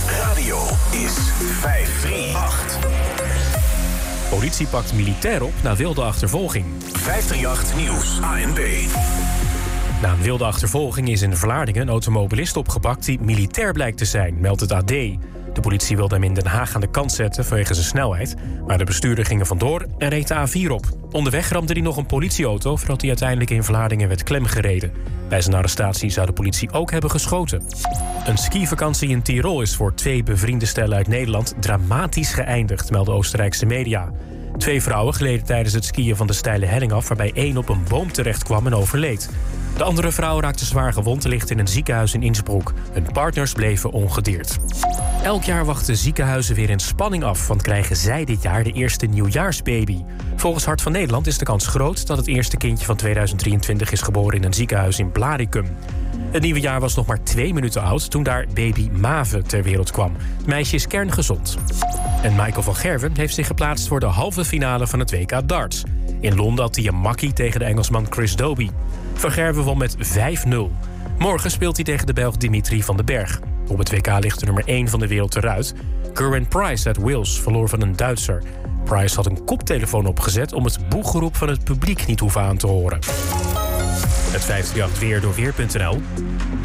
Radio is 538. Politie pakt militair op na wilde achtervolging. 538 Nieuws, ANB. Na een wilde achtervolging is in Vlaardingen een automobilist opgepakt die militair blijkt te zijn, meldt het AD. De politie wilde hem in Den Haag aan de kant zetten vanwege zijn snelheid. Maar de bestuurder ging er vandoor en reed de A4 op. Onderweg ramde hij nog een politieauto voordat hij uiteindelijk in Vlaardingen werd klemgereden. Bij zijn arrestatie zou de politie ook hebben geschoten. Een skivakantie in Tirol is voor twee bevriende stellen uit Nederland dramatisch geëindigd, melden Oostenrijkse media. Twee vrouwen gleden tijdens het skiën van de steile helling af... waarbij één op een boom terecht kwam en overleed. De andere vrouw raakte zwaar gewond en ligt in een ziekenhuis in Innsbruck. Hun partners bleven ongedeerd. Elk jaar wachten ziekenhuizen weer in spanning af... want krijgen zij dit jaar de eerste nieuwjaarsbaby. Volgens Hart van Nederland is de kans groot... dat het eerste kindje van 2023 is geboren in een ziekenhuis in Blaricum. Het nieuwe jaar was nog maar twee minuten oud toen daar baby Mave ter wereld kwam. Het meisje is kerngezond. En Michael van Gerwen heeft zich geplaatst voor de halve finale van het WK darts. In Londen had hij een makkie tegen de Engelsman Chris Dobie. Van Gerwen won met 5-0. Morgen speelt hij tegen de Belg Dimitri van den Berg. Op het WK ligt de nummer 1 van de wereld eruit. Kerwin Price uit Wales verloor van een Duitser. Price had een koptelefoon opgezet om het boegeroep van het publiek niet hoeven aan te horen. Het 538 weer door Weer.nl.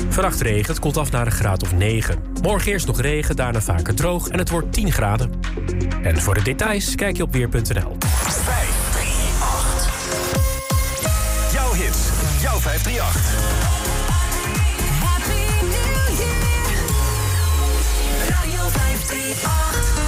Vannacht regent, koelt af naar een graad of 9. Morgen eerst nog regen, daarna vaker droog en het wordt 10 graden. En voor de details kijk je op Weer.nl. 538. Jouw hits, jouw 538.